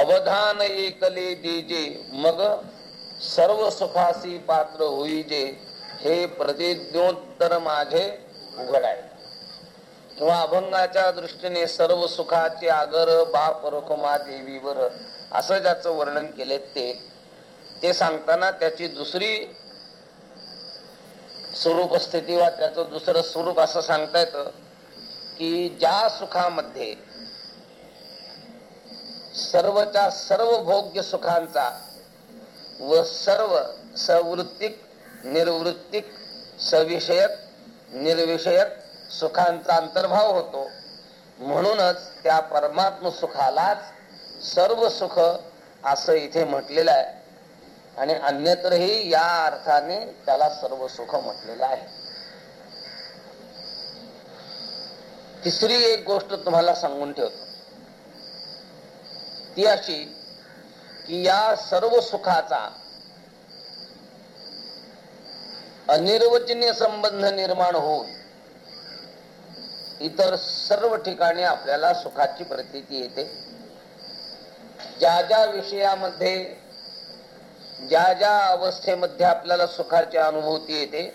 अवधान एकले दीजे मग सर्व सुखासी पात्र होईजे हे प्रतिज्ञोत्तर माझे उघडाय. किंवा अभंगाच्या दृष्टीने सर्व सुखाचे आगर बाप रखुमा देवीवर असं ज्याचं वर्णन केले ते ते सांगताना त्याची दुसरी स्वरूप स्थिती वा त्याचं दुसरं स्वरूप असं सांगता येतं की ज्या सुखामध्ये सर्वच्या सर्व भोग्य सुखांचा व सर्व सवृत्तिक निर्वृत्तिक सविषयक निर्विषयक सुखांचा अंतर्भाव होतो. म्हणूनच त्या परमात्म सुखालाच सर्व सुख असं इथे म्हटलेलं आहे. आणि अन्यत्रही या अर्थाने त्याला सर्व सुख म्हटलेलं आहे. तिसरी एक गोष्ट तुम्हाला सांगून ठेवतो. ती अशी की या सर्व सुखाचा अनिर्वचनीय संबंध निर्माण होऊन इतर सर्व ठिकाणी आपल्याला सुखाची प्रतीती येते. ज्या ज्या विषयामध्ये ज्या ज्या अवस्थेमध्ये आपल्याला सुखाची अनुभूती येते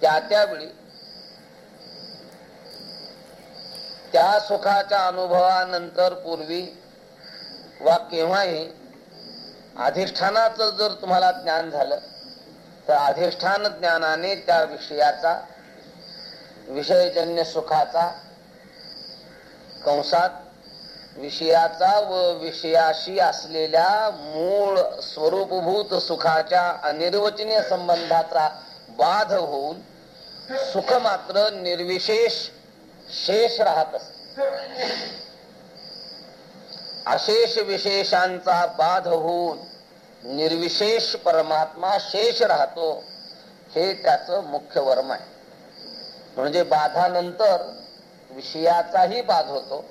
त्या त्यावेळी त्या सुखाच्या अनुभवानंतर पूर्वी वा केव्हाही अधिष्ठानाचं जर तुम्हाला ज्ञान झालं तर अधिष्ठान ज्ञानाने त्या विषयाचा विषयजन्य सुखाचा कंसात विषयाचा व विषयाशी असलेल्या मूळ स्वरूपभूत सुखाच्या अनिर्वचनीय संबंधाचा बाध होऊन सुख मात्र निर्विशेष शेष राहत असते. अशेष विशेषांचा बाध होऊन निर्विशेष परमात्मा शेष राहतो हे त्याच मुख्य वर्म आहे. म्हणजे बाधानंतर विषयाचाही बाध होतो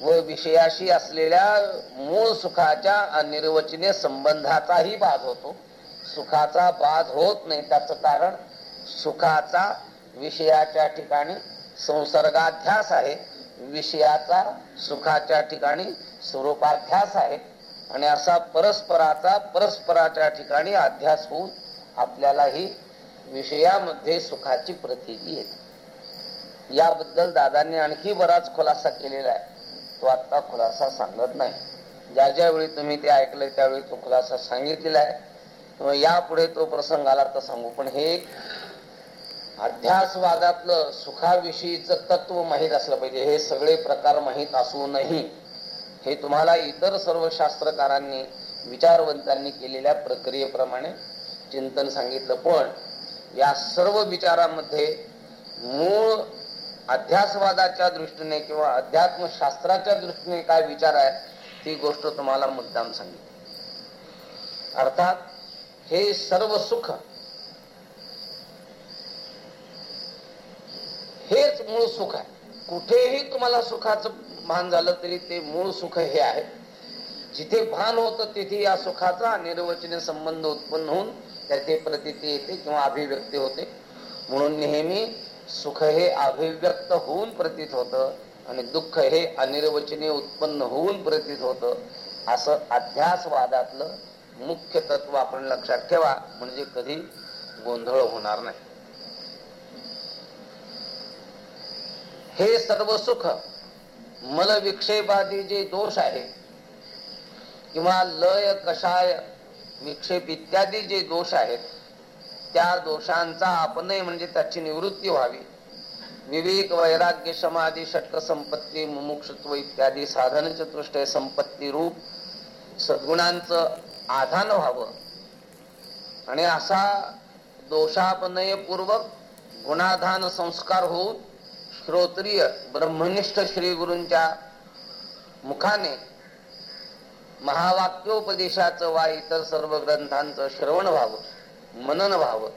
व विषयाशी असलेल्या मूळ सुखाच्या अनिर्वचनीय संबंधाचाही बाध होतो. सुखाचा बाध होत नाही त्याच कारण सुखाचा विषयाच्या ठिकाणी संसर्गाध्यास आहे. विषयाचा सुखाच्या ठिकाणी स्वरूपाध्यास आहे. आणि असा परस्पराचा परस्पराच्या ठिकाणी अध्यास होऊन आपल्यालाही विषयामध्ये सुखाची प्रतीती येते. याबद्दल दादांनी आणखी बराच खुलासा केलेला आहे. तो आता खुलासा सांगत नाही. ज्या ज्यावेळी तुम्ही ते ऐकलं त्यावेळी तो खुलासा सांगितलेला आहे. यापुढे तो प्रसंग आला तर सांगू. पण हे अध्यासवादातलं सुखाविषयीचं तत्व माहीत असलं पाहिजे. हे सगळे प्रकार माहीत असूनही हे तुम्हाला इतर सर्व शास्त्रकारांनी विचारवंतांनी केलेल्या प्रक्रियेप्रमाणे चिंतन सांगितलं. पण या सर्व विचारामध्ये मूळ अध्यासवादाच्या दृष्टीने किंवा अध्यात्मशास्त्राच्या दृष्टीने काय विचार आहे ती गोष्ट तुम्हाला मुद्दाम सांगितली. अर्थात हे सर्व सुख हेच मूळ सुख आहे. कुठेही तुम्हाला सुखाचं भान झालं तरी ते मूळ सुख हे आहे. जिथे भान होतं तिथे या सुखाचा निर्वचने संबंध उत्पन्न होऊन त्याचे प्रतिती येते किंवा अभिव्यक्ती होते. म्हणून नेहमी सुख हे अभिव्यक्त होऊन प्रतीत होत आणि दुःख हे अनिर्वचनीय उत्पन्न होऊन प्रतीत होत. असं अध्यासवादातलं मुख्य तत्व आपण लक्षात ठेवा. म्हणजे कधी गोंधळ होणार नाही. हे सर्व सुख मल विक्षेपादी जे दोष आहे किंवा लय कषाय विक्षेप इत्यादी जे दोष आहेत त्या दोषांचा आपणही म्हणजे त्याची निवृत्ती व्हावी. विवेक वैराग्य समाधी षटक संपत्ती मुमुक्षत्व इत्यादी साधन चतुष्टय संपत्ती रूप सद्गुणांचं आधान व्हावं. आणि असा दोषापनयपूर्वक गुणाधान संस्कार होऊन श्रोत्रिय ब्रह्मनिष्ठ श्री गुरूंच्या मुखाने महावाक्योपदेशाचं वा इतर सर्व ग्रंथांचं श्रवण व्हावं मनन व्हावं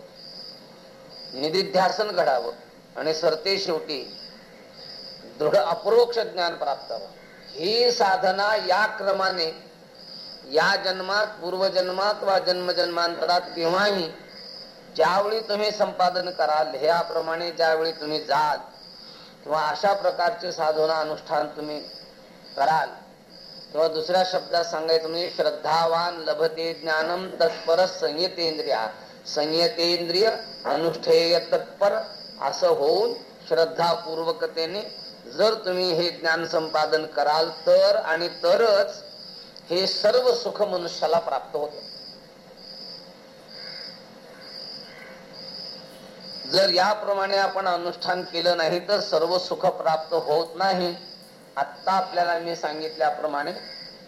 निधिध्यासन घडावं आणि सरते शेवटी दृढ अप्रोक्ष ज्ञान प्राप्त व्हावं. ही साधना या क्रमाने या जन्मात पूर्वजन्मात वा जन्मजन्मांतरात केव्हाही ज्यावेळी तुम्ही संपादन कराल ह्याप्रमाणे ज्यावेळी तुम्ही जाल किंवा अशा प्रकारचे साधना अनुष्ठान तुम्ही कराल. किंवा दुसऱ्या शब्दात सांगायचं म्हणजे श्रद्धावान लभते ज्ञानम तत्पर संयतेंद्रिया. संयतेंद्रिय अनुष्ठेय तत्पर असं होऊन श्रद्धापूर्वकतेने जर तुम्ही हे ज्ञान संपादन कराल तर आणि तरच हे सर्व सुख मनुष्याला प्राप्त होतं. जर याप्रमाणे आपण अनुष्ठान केलं नाही तर सर्व सुख प्राप्त होत नाही. आत्ता आपल्याला मी सांगितल्याप्रमाणे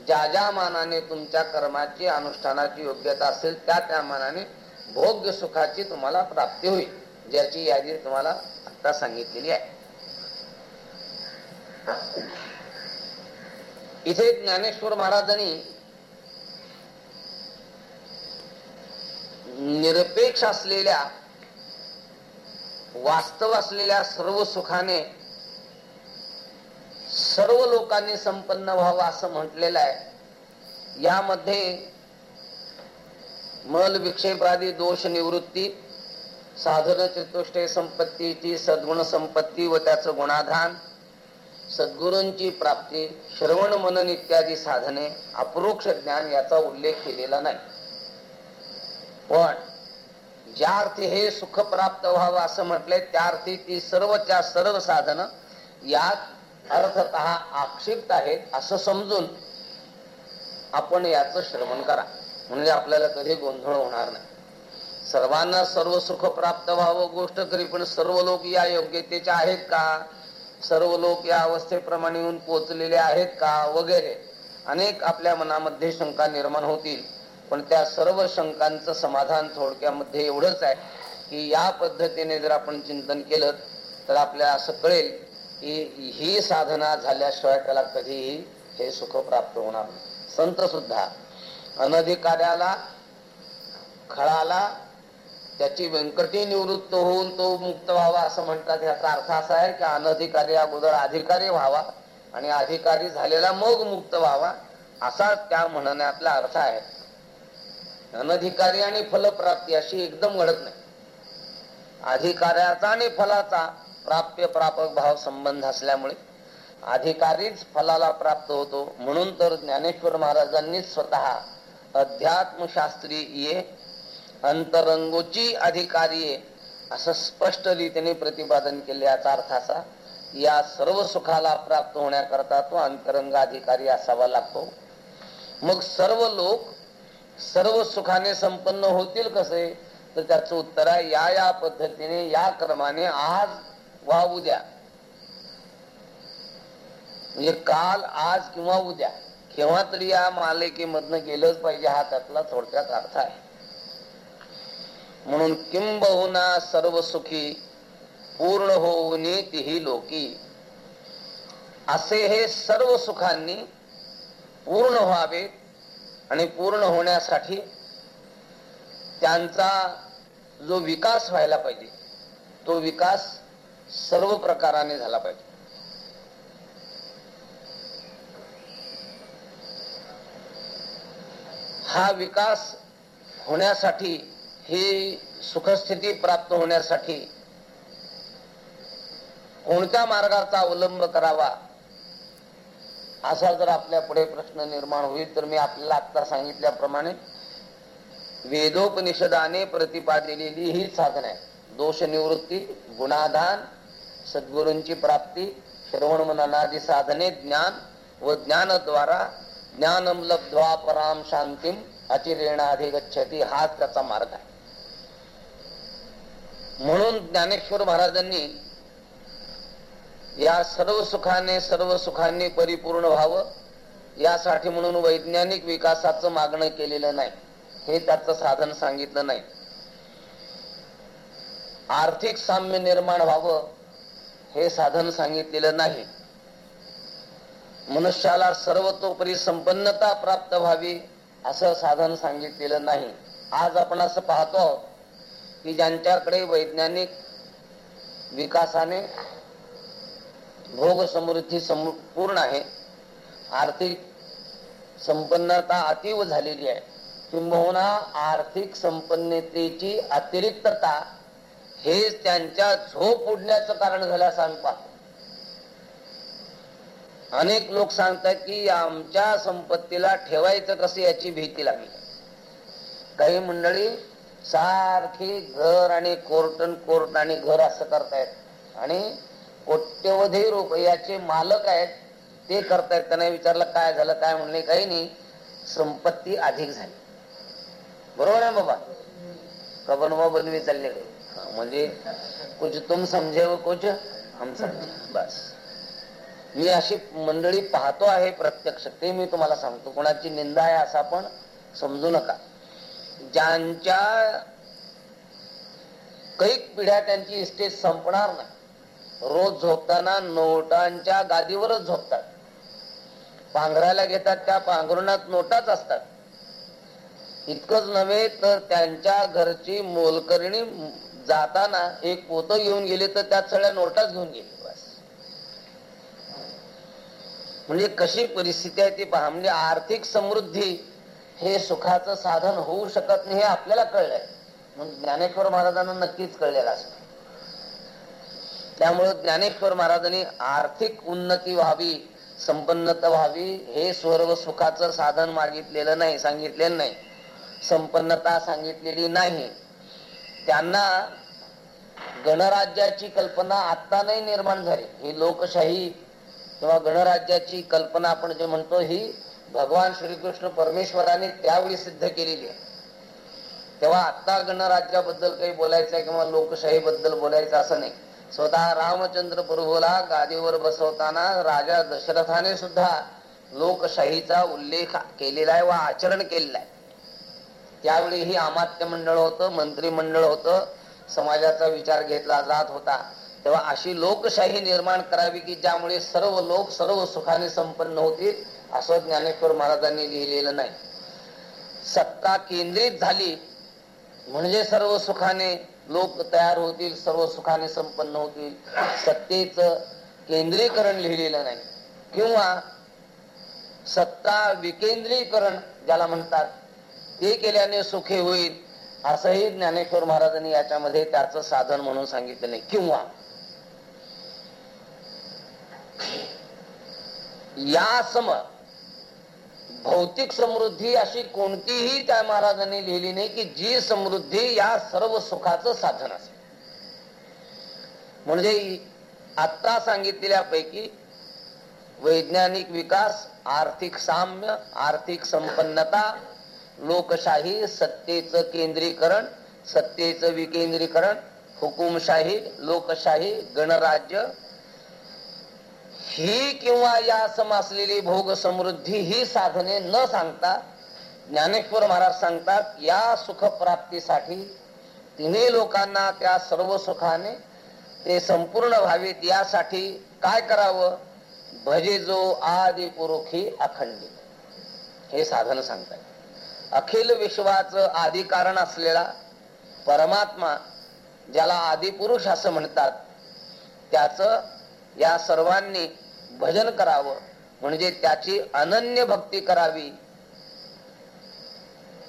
ज्या ज्या मानाने तुमच्या कर्माची अनुष्ठानाची योग्यता असेल त्या त्या मानाने भोग्य सुखाची तुम्हाला प्राप्ती होईल ज्याची यादी तुम्हाला आता सांगितलेली आहे. इथे ज्ञानेश्वर महाराजांनी निरपेक्ष असलेल्या वास्तव असलेल्या सर्व सुखाने सर्व लोकांनी संपन्न व्हावं असं म्हटलेलं आहे. यामध्ये मल विक्षेपादी दोष निवृत्ती साधन चतुष्टय संपत्तीची सद्गुण संपत्ती व त्याचं गुणाधान सद्गुरूंची प्राप्ती श्रवण मनन इत्यादी साधने अप्रोक्ष ज्ञान याचा उल्लेख केलेला नाही. पण ज्या अर्थी हे सुख प्राप्त व्हावं असं म्हटलंय त्या अर्थी ती सर्वच्या सर्व साधन यात अर्थत आक्षिप्त आहेत असं समजून आपण याच श्रवण करा. म्हणजे आपल्याला कधी गोंधळ होणार नाही. सर्वांना सर्व सुख प्राप्त व्हावं गोष्ट करी पण सर्व लोक या योग्यतेचे आहेत का? सर्व लोक या अवस्थेप्रमाणे येऊन पोचलेले आहेत का? वगैरे. अनेक आपल्या मनामध्ये शंका निर्माण होतील. पण त्या सर्व शंकांचं समाधान थोडक्यामध्ये एवढंच आहे की या पद्धतीने जर आपण चिंतन केलं तर आपल्याला असं कळेल की ही साधना झाल्याशिवाय त्याला कधीही हे सुख प्राप्त होणार संत सुद्धा अनधिकार्याला खळाला त्याची व्यंकटी निवृत्त होऊन तो मुक्त व्हावा असं म्हणतात याचा अर्थ असा आहे की अनधिकारी अगोदर अधिकारी व्हावा आणि अधिकारी झालेला मग मुक्त व्हावा असा त्या म्हणण्यातला अर्थ आहे. अनधिकारी आणि फलप्राप्ती अशी एकदम घडत नाही. अधिकाऱ्याचा आणि फलाचा प्राप्य प्रापक भाव संबंध असल्यामुळे अधिकारीच फलाला प्राप्त होतो. म्हणून तर ज्ञानेश्वर महाराजांनी स्वतः अध्यात्मशास्त्री ये अंतरंगोची अधिकारी असं स्पष्ट रीतीने प्रतिपादन केले. याचा अर्थ असा या सर्व सुखाला प्राप्त होण्याकरता तो अंतरंग अधिकारी असावा लागतो. मग सर्व लोक सर्व सुखाने संपन्न होतील कसे? तर त्याचं उत्तर आहे या या पद्धतीने या क्रमाने आज वा उद्या म्हणजे काल आज किंवा उद्या. केव्हा तरी या मालिकेमधनं गेलंच पाहिजे हा त्यातला थोडक्यात अर्थ आहे. म्हणून किंबहुना सर्व सुखी पूर्ण होऊन तिही लोकी. असे हे सर्व सुखांनी पूर्ण व्हावे आणि पूर्ण होण्यासाठी त्यांचा जो विकास व्हायला पाहिजे तो विकास सर्व प्रकाराने झाला पाहिजे. हा विकास होण्यासाठी ही सुखस्थिती प्राप्त होण्यासाठी कोणत्या मार्गाचा अवलंब करावा असा जर आपल्या पुढे प्रश्न निर्माण होईल तर मी आपल्याला आता सांगितल्याप्रमाणे वेदोपनिषदाने प्रतिपादिलेली ही साधन आहे. दोष निवृत्ती गुणाधान सद्गुरूंची प्राप्ती श्रवण मननादी साधने ज्ञान व ज्ञानद्वारा ज्ञानम लब्ध्वा पराम शांतीम अचिरेणाधिगच्छती हाच त्याचा मार्ग आहे. म्हणून ज्ञानेश्वर महाराजांनी या सर्व सुखाने सर्व सुखांनी परिपूर्ण व्हावं. यासाठी म्हणून वैज्ञानिक विकासाचं मागणं केलेलं नाही. हे त्याचं साधन सांगितलं नाही. आर्थिक साम्य निर्माण व्हावं हे साधन सांगितलेलं नाही. मनुष्याला सर्वतोपरी संपन्नता प्राप्त व्हावी असं साधन सांगितलेलं नाही. आज आपण असं पाहतो की ज्यांच्याकडे वैज्ञानिक विकासाने भोग समृद्धी संपूर्ण आहे. आर्थिक संपन्नता अतीव झालेली आहे. किंबहुना आर्थिक संपन्नतेची अतिरिक्तता हे त्यांच्या झोप उडण्याचं कारण झालं असं आम्ही पाहतो. अनेक लोक सांगतात की आमच्या संपत्तीला ठेवायचं कसं याची भीती लागली. काही मंडळी सारखी घर आणि कोर्टन कोर्ट आणि घर असं करतायत. आणि कोट्यवधी रुपयाचे मालक आहेत. ते करतायत. त्यांना विचारलं काय झालं काय म्हणले काही नाही. संपत्ती अधिक झाली. बरोबर आहे बाबा? कबनवा बनवी चालले. म्हणजे कुछ तुम समजे व कुछ हम समजे बस. मी अशी मंडळी पाहतो आहे प्रत्यक्ष. ते मी तुम्हाला सांगतो. कोणाची निंदा आहे असं आपण समजू नका. ज्यांच्या कैक पिढ्या त्यांची इस्टेज संपणार नाही. रोज झोपताना नोटांच्या गादीवरच झोपतात. पांघरायला घेतात त्या पांघरुणात नोटाच असतात. इतकंच नव्हे तर त्यांच्या घरची मोलकरणी जाताना एक पोत घेऊन गेले तर त्यात सगळ्या नोटाच घेऊन गेले. बस. म्हणजे कशी परिस्थिती आहे ती पहा. म्हणजे आर्थिक समृद्धी हे सुखाचं साधन होऊ शकत नाही हे आपल्याला कळलंय. म्हणून ज्ञानेश्वर महाराजांना नक्कीच कळलेलं असतं. त्यामुळे ज्ञानेश्वर महाराजांनी आर्थिक उन्नती व्हावी संपन्नता व्हावी हे स्वर्ग सुखाचं साधन मागितलेलं नाही सांगितलेलं नाही. संपन्नता सांगितलेली नाही. त्यांना गणराज्याची कल्पना आता नाही निर्माण झाली. ही लोकशाही किंवा गणराज्याची कल्पना आपण जे म्हणतो ही भगवान श्रीकृष्ण परमेश्वराने त्यावेळी सिद्ध केलेली आहे. तेव्हा आता गणराज्याबद्दल काही बोलायचं आहे किंवा लोकशाही बद्दल बोलायचं असं नाही. स्वतः रामचंद्र प्रभूला गादीवर बसवताना राजा दशरथाने सुद्धा लोकशाहीचा उल्लेख केलेला आहे व आचरण केलेला आहे. त्यावेळी ही अमात्य मंडळ होतं मंत्रिमंडळ होतं समाजाचा विचार घेतला जात होता. तेव्हा अशी लोकशाही निर्माण करावी की ज्यामुळे सर्व लोक सर्व सुखाने संपन्न होतील असं ज्ञानेश्वर महाराजांनी लिहिलेलं नाही. सत्ता केंद्रित झाली म्हणजे सर्व सुखाने लोक तयार होतील सर्व सुखाने संपन्न होतील. सत्तेच केंद्रीकरण लिहिलेलं नाही. किंवा सत्ता विकेंद्रीकरण ज्याला म्हणतात ते केल्याने सुखे होईल असंही ज्ञानेश्वर महाराजांनी याच्यामध्ये त्याचं साधन म्हणून सांगितलं नाही. किंवा या सम भौतिक समृद्धी अशी कोणतीही त्या महाराजांनी लिहिली नाही की जी समृद्धी या सर्व सुखाचं साधन असेल. म्हणजे आता सांगितलेल्यापैकी वैज्ञानिक विकास आर्थिक साम्य आर्थिक संपन्नता लोकशाही सत्तेचं केंद्रीकरण सत्तेचं विकेंद्रीकरण हुकुमशाही लोकशाही गणराज्य ही किंवा या सम असलेली भोग समृद्धी ही साधने न सांगता ज्ञानेश्वर महाराज सांगतात या सुख प्राप्तीसाठी तिन्ही लोकांना त्या सर्व सुखाने ते संपूर्ण व्हावेत यासाठी काय करावं? भजे जो आदि पुरुखी अखंडित. हे साधन सांगतात. अखिल विश्वाचं आदि कारण असलेला परमात्मा ज्याला आदिपुरुष असं म्हणतात त्याच या सर्वांनी भजन करावं. म्हणजे त्याची अनन्य भक्ती करावी.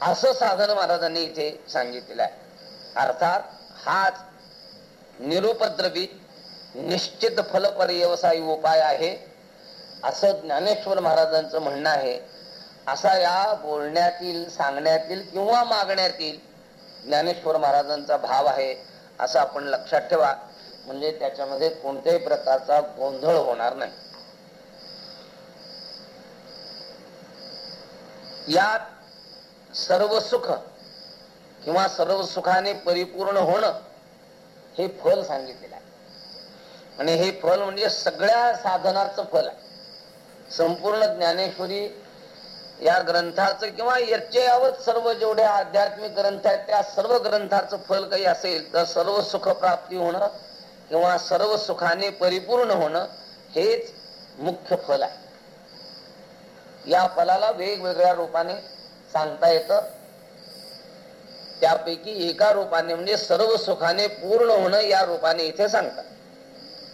असं साधन महाराजांनी इथे सांगितलेलं आहे. अर्थात हाच निरुपद्रवी निश्चित फलपर्यवसायी उपाय आहे. असं ज्ञानेश्वर महाराजांचं म्हणणं आहे. असा या बोलण्यातील सांगण्यातील किंवा मागण्यातील ज्ञानेश्वर महाराजांचा भाव आहे असं आपण लक्षात ठेवा. म्हणजे त्याच्यामध्ये कोणत्याही प्रकारचा गोंधळ होणार नाही. यात सर्व सुख किंवा सर्व सुखाने परिपूर्ण होणं हे फल सांगितलेलं आहे. आणि हे फल म्हणजे सगळ्या साधनाचं फल आहे. संपूर्ण ज्ञानेश्वरी या ग्रंथाचं किंवा याच्यावर सर्व जेवढ्या आध्यात्मिक ग्रंथ आहेत त्या सर्व ग्रंथाचं फल काही असेल तर सर्व सुख प्राप्ती होणं किंवा सर्व सुखाने परिपूर्ण होणं हेच मुख्य फल आहे. या फलाला वेगवेगळ्या रूपाने सांगता येतं. त्यापैकी एका रूपाने म्हणजे सर्व सुखाने पूर्ण होणं या रूपाने इथे सांगतात.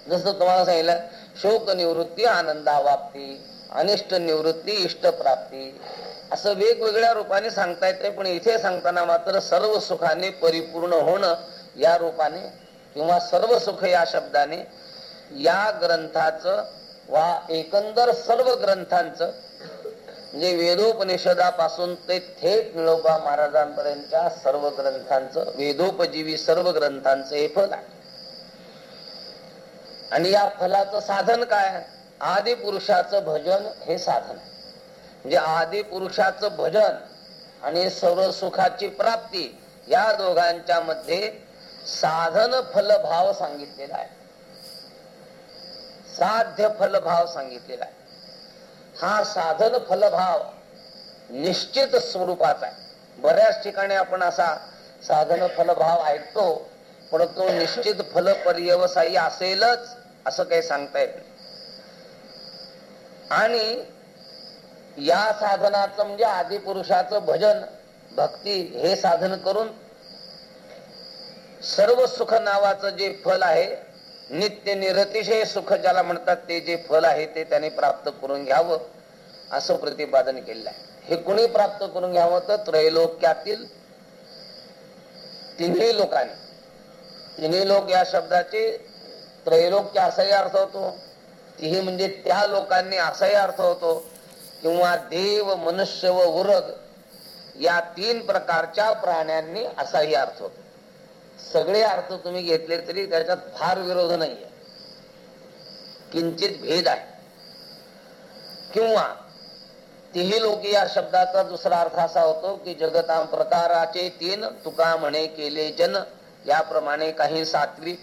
जसं तुम्हाला सांगितलं शोक निवृत्ती आनंदावाप्ती अनिष्ट निवृत्ती इष्ट प्राप्ती असं वेगवेगळ्या रूपाने सांगता येते. पण इथे सांगताना मात्र सर्व सुखाने परिपूर्ण होणं या रूपाने किंवा सर्व सुख या शब्दाने या ग्रंथाचं वा एकंदर सर्व ग्रंथांचं म्हणजे वेदोपनिषदापासून ते थेट निळोबा महाराजांपर्यंतच्या सर्व ग्रंथांचं वेदोपजीवी सर्व ग्रंथांचं हे फल आहे. आणि या फलाचं साधन काय आदि पुरुषाचं भजन हे साधन म्हणजे आदि पुरुषाचं भजन आणि सर्व सुखाची प्राप्ती या दोघांच्या मध्ये साधन फलभाव सांगितलेला आहे. साध्य फलभाव सांगितलेला आहे. हा साधन फलभाव निश्चित स्वरूपाचा आहे. बऱ्याच ठिकाणी आपण असा साधन फलभाव ऐकतो पण तो निश्चित फल पर्यवसायी असेलच असं काही सांगता येत नाही. आणि या साधनाचं म्हणजे आदिपुरुषाचं भजन भक्ती हे साधन करून सर्व सुख नावाचं जे फल आहे नित्य निरतिशय सुख ज्याला म्हणतात ते जे फल आहे ते त्याने प्राप्त करून घ्यावं असं प्रतिपादन केलेलं आहे. हे कुणी प्राप्त करून घ्यावं तर त्रैलोक्यातील तिन्ही लोकांनी. तिन्ही लोक या शब्दाचे त्रैलोक्य असाही अर्थ होतो. तिही म्हणजे त्या लोकांनी असाही अर्थ होतो. किंवा देव मनुष्य व उरग या तीन प्रकारच्या प्राण्यांनी असाही अर्थ होतो. सगळे अर्थ तुम्ही घेतले तरी त्याच्यात फार विरोध नाहीये. किंचित भेद आहे. किंवा तिही लोक या शब्दाचा दुसरा अर्थ असा होतो की जगता प्रकाराचे तीन तुका म्हणे केले जन. याप्रमाणे काही सात्विक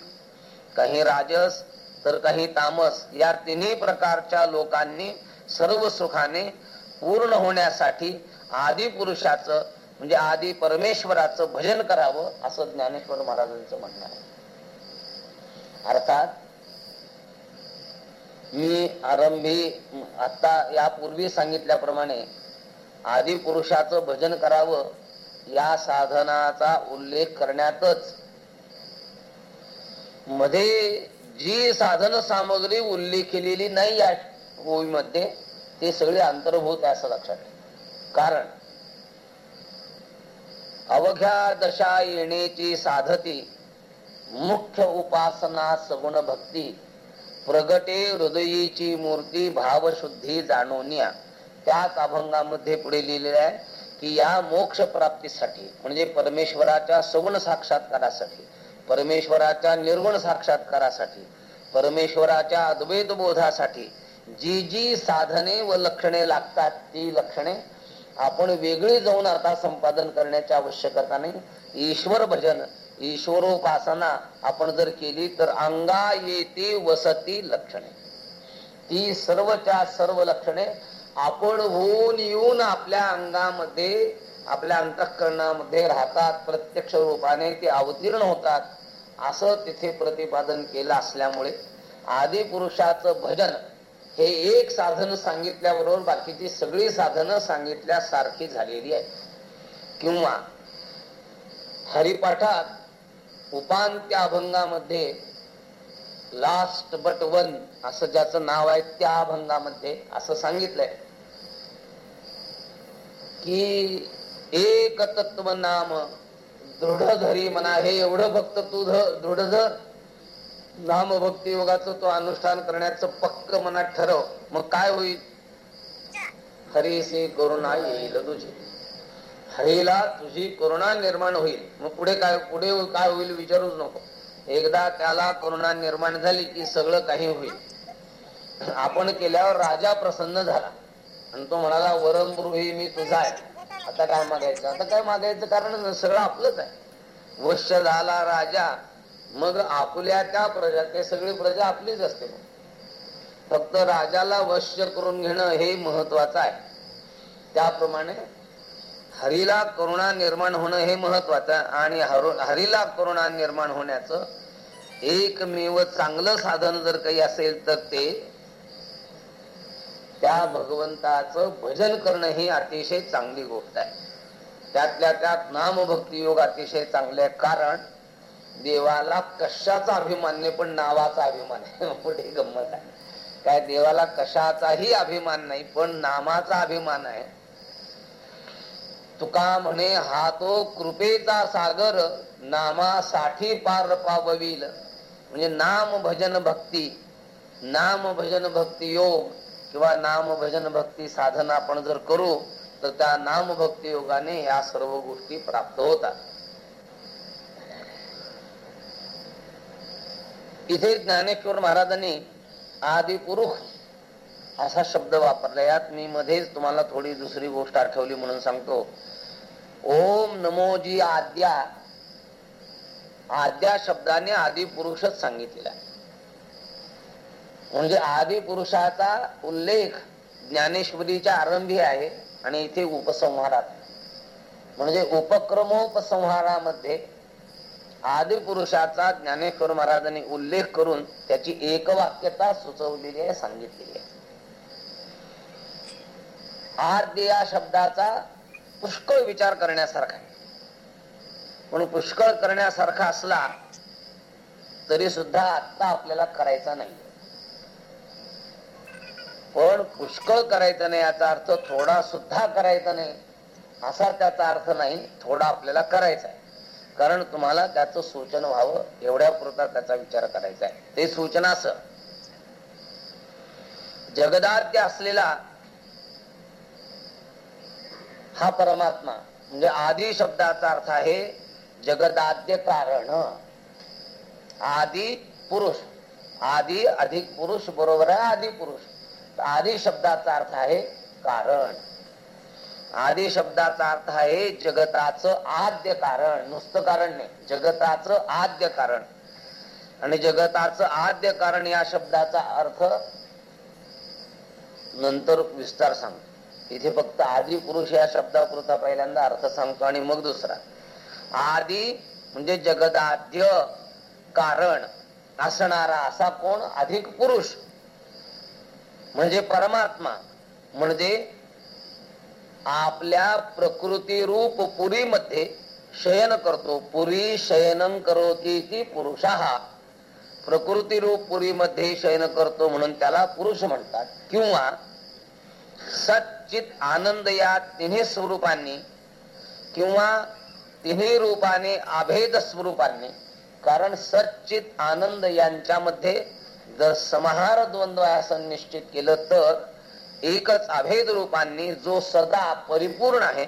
काही राजस तर काही तामस या तिन्ही प्रकारच्या लोकांनी सर्व सुखाने पूर्ण होण्यासाठी आदिपुरुषाचं म्हणजे आधी परमेश्वराचं भजन करावं असं ज्ञानेश्वर महाराजांचं म्हणणं आहे. अर्थात मी आरंभी आता यापूर्वी सांगितल्याप्रमाणे आदि पुरुषाचं भजन करावं या साधनाचा उल्लेख करण्यातच. मध्ये जी साधन सामग्री उल्लेख केलेली नाही या ओवीमध्ये ते सगळे अंतर्भूत आहे असं लक्षात कारण अवघ्या दशा येण्याची साधती मुख्य उपासना सगुण भक्ती प्रगटे हृदयीची मूर्ती भावशुद्धी जाणवण्या त्याच अभंगामध्ये पुढे लिहिलेलं आहे की या मोक्ष प्राप्तीसाठी म्हणजे परमेश्वराच्या सगुण साक्षात्कारासाठी परमेश्वराच्या निर्गुण साक्षात्कारासाठी परमेश्वराच्या अद्वैत बोधासाठी जी जी साधने व लक्षणे लागतात ती लक्षणे आपण वेगळी जाऊन अर्थात संपादन करण्याची आवश्यकता नाही. ईश्वर भजन ईश्वरोपासना आपण जर केली तर अंगा येते वसती लक्षणे. ती सर्वच्या सर्व लक्षणे आपण होऊन येऊन आपल्या अंगामध्ये आपल्या अंतःकरणामध्ये राहतात. प्रत्यक्ष रूपाने ते अवतीर्ण होतात. असं तिथे प्रतिपादन केलं असल्यामुळे आदिपुरुषाचं भजन हे एक साधन सांगितल्याबरोबर बाकीची सगळी साधनं सांगितल्यासारखी झालेली आहे किंवा हरिपाठात उपांत्य अभंगामध्ये लास्ट बट वन असं ज्याचं नाव आहे त्या अभंगामध्ये असं सांगितलंय. की एक तत्व नाम दृढ धरी म्हणा हे एवढं फक्त तू दृढ धर नाम भक्ती योगाचं तो अनुष्ठान करण्याचं पक्क मनात ठरव. मग काय होईल? हरीसी करुणा येईल तुझी. हरीला तुझी करुणा निर्माण होईल. मग पुढे काय पुढे काय होईल विचारूच नको. एकदा त्याला करुणा निर्माण झाली की सगळं काही होईल. आपण केल्यावर राजा प्रसन्न झाला. आणि तो म्हणाला वरमृही मी तुझा आहे. आता काय मागायचं? आता काय मागायचं कारण सगळं आपलंच आहे. वश्य झाला राजा. मग आपल्या त्या प्रजा ते सगळी प्रजा आपलीच असते फक्त राजाला वश्य करून घेणं हे महत्वाचं आहे. त्याप्रमाणे हरीला करुणा निर्माण होणं हे महत्वाचं आहे. आणि हरीला करुणा निर्माण होण्याचं एकमेव चांगलं साधन जर काही असेल तर ते त्या भगवंताचं भजन करणं ही अतिशय चांगली गोष्ट आहे. त्यातल्या त्यात नामभक्ती योग अतिशय चांगले कारण देवाला कशाचा अभिमान नाही पण नावाचा अभिमान आहे. पुढे गंमत आहे. काय देवाला कशाचाही अभिमान नाही पण नामाचा अभिमान आहे. तुका म्हणे हा तो कृपेचा सागर नामासाठी पार पाववील. म्हणजे नाम भजन भक्ती नाम भजन भक्ती योग किंवा नाम भजन भक्ती साधना आपण जर करू तर त्या नाम भक्ती योगाने या सर्व गोष्टी प्राप्त होतात. इथे ज्ञानेश्वर महाराजांनी आदिपुरुष असा शब्द वापरला. यात मी मध्येच तुम्हाला थोडी दुसरी गोष्ट आठवली म्हणून सांगतो. ओम नमोजी आद्या. आद्या शब्दाने आदिपुरुषच सांगितलेला म्हणजे आदिपुरुषाचा उल्लेख ज्ञानेश्वरीच्या आरंभी आहे आणि इथे उपसंहारात. म्हणजे उपक्रमोपसंहारामध्ये आदि पुरुषाचा ज्ञानेश्वर महाराजांनी उल्लेख करून त्याची एकवाक्यता सुचवलेली आहे सांगितलेली आहे. आद्य या शब्दाचा पुष्कळ विचार करण्यासारखा आहे. पण पुष्कळ करण्यासारखा असला तरी सुद्धा आता आपल्याला करायचा नाही. पण पुष्कळ करायचं नाही याचा अर्थ थोडा सुद्धा करायचा नाही असा त्याचा अर्थ नाही थोडा आपल्याला करायचा आहे. कारण तुम्हाला त्याचं सूचन व्हावं एवढ्या पुरता त्याचा विचार करायचा आहे. ते सूचना असं. जगदाद्य असलेला हा परमात्मा म्हणजे आदी शब्दाचा अर्थ आहे जगदाद्य कारण. आदी पुरुष आदी अधिक पुरुष बरोबर आहे आदी पुरुष. आदी शब्दाचा अर्थ आहे कारण. आदी शब्दाचा अर्थ आहे जगताचं आद्य कारण. नुसतं कारण नाही जगताचं आद्य कारण. आणि जगताचं आद्य कारण या शब्दाचा अर्थ नंतर विस्तार सांगतो. इथे फक्त आदी पुरुष या शब्दापुरता पहिल्यांदा अर्थ सांगतो आणि मग दुसरा. आदी म्हणजे जगदाद्य कारण असणारा असा कोण? अधिक पुरुष. म्हणजे परमात्मा. म्हणजे आपल्या प्रकृती रूप पुरीमध्ये शयन करतो. पुरी शयनम करोती ती पुरुषा. प्रकृती रूप पुरीमध्ये शयन करतो म्हणून त्याला पुरुष म्हणतात. किंवा सच्चित आनंद या तिन्ही स्वरूपांनी किंवा तिन्ही रूपाने अभेद स्वरूपांनी कारण सच्चित आनंद यांच्यामध्ये जर समाहार द्वंद्व असं निश्चित केलं तर एकच अभेद रूपांनी जो सदा परिपूर्ण आहे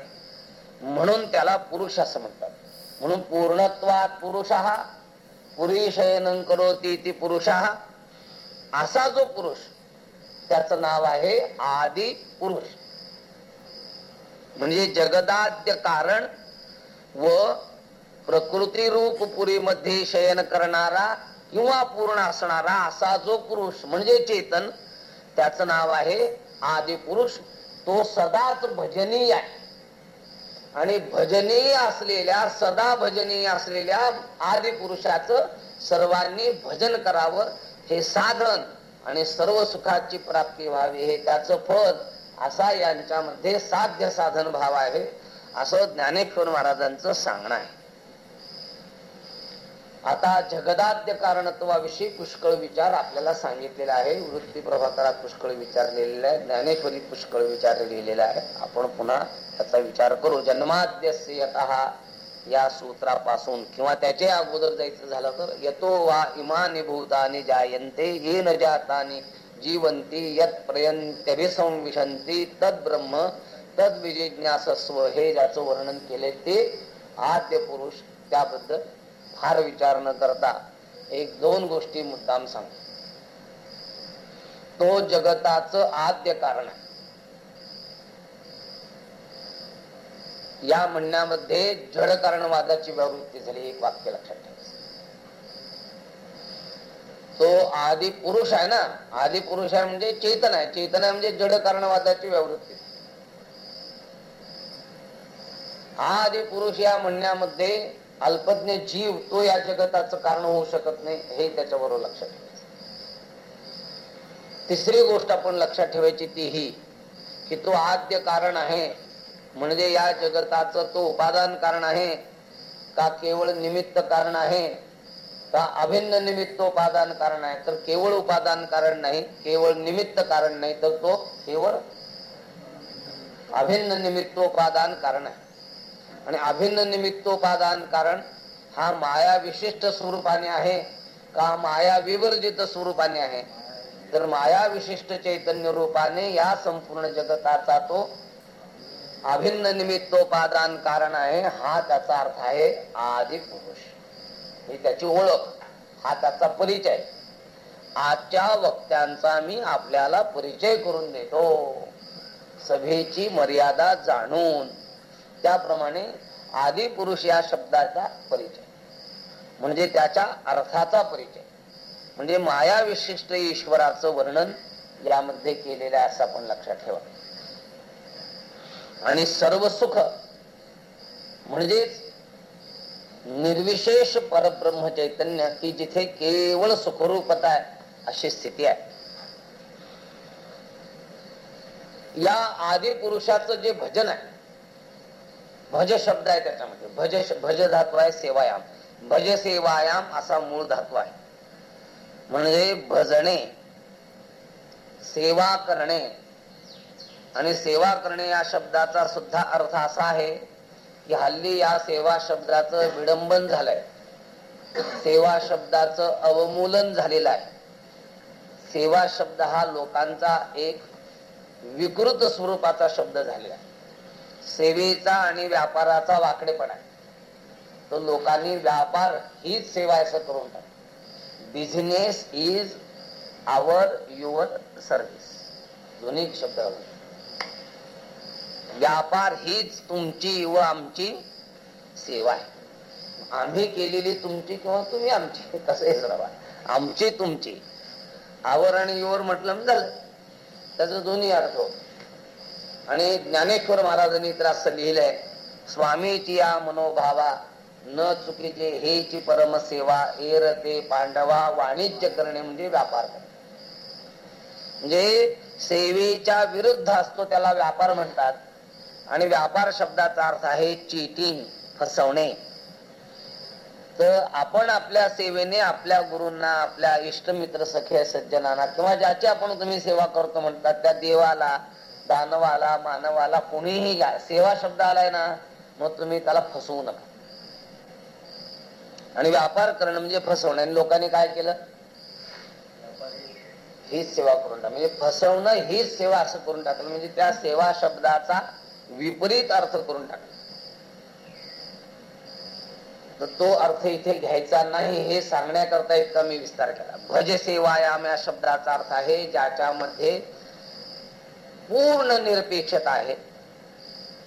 म्हणून त्याला पुरुष असं म्हणतात. म्हणून पूर्णत्वात पुरुष हा पुरी शयन करोती ती पुरुष असा जो पुरुष त्याचं नाव आहे आदि पुरुष. म्हणजे जगदाद्य कारण व प्रकृती रूप पुरीमध्ये शयन करणारा किंवा पूर्ण असणारा असा जो पुरुष म्हणजे चेतन त्याचं नाव आहे आदि पुरुष तो सदाच भजनीय आहे. आणि भजनीय असलेल्या सदा भजनीय असलेल्या आदि पुरुषाच सर्वांनी भजन करावं हे साधन आणि सर्व सुखाची प्राप्ती व्हावी हे त्याचं फल असा यांच्यामध्ये साध्य साधन भाव आहे असं ज्ञानेश्वर महाराजांचं सांगणं आहे. आता जगदाद्य कारणत्वाविषयी पुष्कळ विचार आपल्याला सांगितलेला आहे. वृत्ती प्रभाकरात पुष्कळ लिहिलेला आहे ज्ञानेश्वरी पुष्कळ विचार लिहिलेला आहे आपण पुन्हा त्याचा विचार करू. जन्माद्यत या सूत्रापासून किंवा त्याच्या अगोदर जायचं झालं तर यतो वा इमानी भूतानी जायंते ये न जातानी जीवंती यत पर्यंत्यभिसंविशंती तद ब्रह्म तद विजिज्ञासस्व हे ज्याचं वर्णन केले ते आद्य पुरुष त्याबद्दल फार विचार न करता एक दोन गोष्टी मुद्दाम सांग तो जगताच आद्य कारण आहे. या म्हणण्यामध्ये जड कारणवादाची प्रवृत्ती झाली एक वाक्य लक्षात ठेवायचं तो आदि पुरुष आहे ना आदि पुरुष आहे म्हणजे चेतन आहे. चेतन आहे म्हणजे जड कारणवादाची प्रवृत्ती आदि पुरुष या म्हणण्यामध्ये अल्पज्ञ जीव तो या जगताचं कारण होऊ शकत नाही हे त्याच्याबरोबर लक्षात ठेवायचं तिसरी गोष्ट आपण लक्षात ठेवायची ती ही की तो आद्य कारण आहे म्हणजे या जगताचं तो उपादान कारण आहे का केवळ निमित्त कारण आहे का अभिन्न निमित्तोपादान कारण आहे. तर केवळ उपादान कारण नाही केवळ निमित्त कारण नाही तर तो केवळ अभिन्न निमित्तोपादान कारण आहे. आणि अभिन्न निमित्तोपादान कारण हा माया विशिष्ट स्वरूपाने आहे का माया विवर्जित स्वरूपाने आहे? तर माया विशिष्ट चैतन्य रूपाने या संपूर्ण जगताचा तो अभिन्न निमित्तोपादान कारण आहे. हा त्याचा अर्थ आहे आदि पुरुष. ही त्याची ओळख हा त्याचा परिचय. आजच्या वक्त्यांचा मी आपल्याला परिचय करून देतो. सभेची मर्यादा जाणून. त्याप्रमाणे आदिपुरुष या शब्दाचा परिचय. म्हणजे त्याच्या अर्थाचा परिचय. म्हणजे माया विशिष्ट ईश्वराचं वर्णन यामध्ये केलेलं आहे असं आपण लक्षात ठेवा. आणि सर्व सुख म्हणजेच निर्विशेष परब्रह्म चैतन्य की जिथे केवळ सुखरूपता आहे अशी स्थिती आहे. या आदिपुरुषाचं जे भजन आहे भज शब्द आहे त्याच्यामध्ये. भज भज धातू आहे सेवायाम. भज सेवायाम असा मूळ धातू आहे. म्हणजे भजणे सेवा करणे आणि सेवा करणे या शब्दाचा सुद्धा अर्थ असा आहे की हल्ली या सेवा शब्दाचं विडंबन झालंय. सेवा शब्दाचं अवमूलन झालेलं आहे. सेवा शब्द हा लोकांचा एक विकृत स्वरूपाचा शब्द झालेला आहे. सेवेचा आणि व्यापाराचा वाकडेपणा आहे. तो लोकांनी व्यापार हीच सेवा असं करून टाक business is our your service दोन्ही शब्द व्यापार हीच तुमची व आमची सेवा आहे. आम्ही केलेली तुमची किंवा तुम्ही आमची. कसं राहा आमची तुमची. आवर आणि युवर म्हटलं झालं. त्याचा दोन्ही अर्थ आणि ज्ञानेश्वर महाराजांनी तर असं लिहिलंय स्वामीची या मनोभावा न चुकीचे हेची परमसेवा एर ते पांडवा वाणिज्य करणे म्हणजे व्यापार करणे. म्हणजे सेवेच्या विरुद्ध असतो त्याला व्यापार म्हणतात. आणि व्यापार शब्दाचा अर्थ आहे चीटिंग फसवणे. तर आपण आपल्या सेवेने आपल्या गुरूंना आपल्या इष्टमित्र सखे सज्जनांना किंवा ज्याची आपण तुम्ही सेवा करतो म्हणतात त्या देवाला दानवाला मानवाला कुणीही घ्या. सेवा शब्द आलाय ना मग तुम्ही त्याला फसवू नका. आणि व्यापार करणं म्हणजे फसवणं. आणि लोकांनी काय केलं? हीच सेवा करून टाक म्हणजे फसवणं हीच सेवा असं करून टाकलं. म्हणजे त्या सेवा शब्दाचा विपरीत अर्थ करून टाकला. तर तो अर्थ इथे घ्यायचा नाही हे सांगण्याकरता इतका मी विस्तार केला. भज सेवा या शब्दाचा अर्थ आहे ज्याच्यामध्ये पूर्ण निरपेक्षता आहे.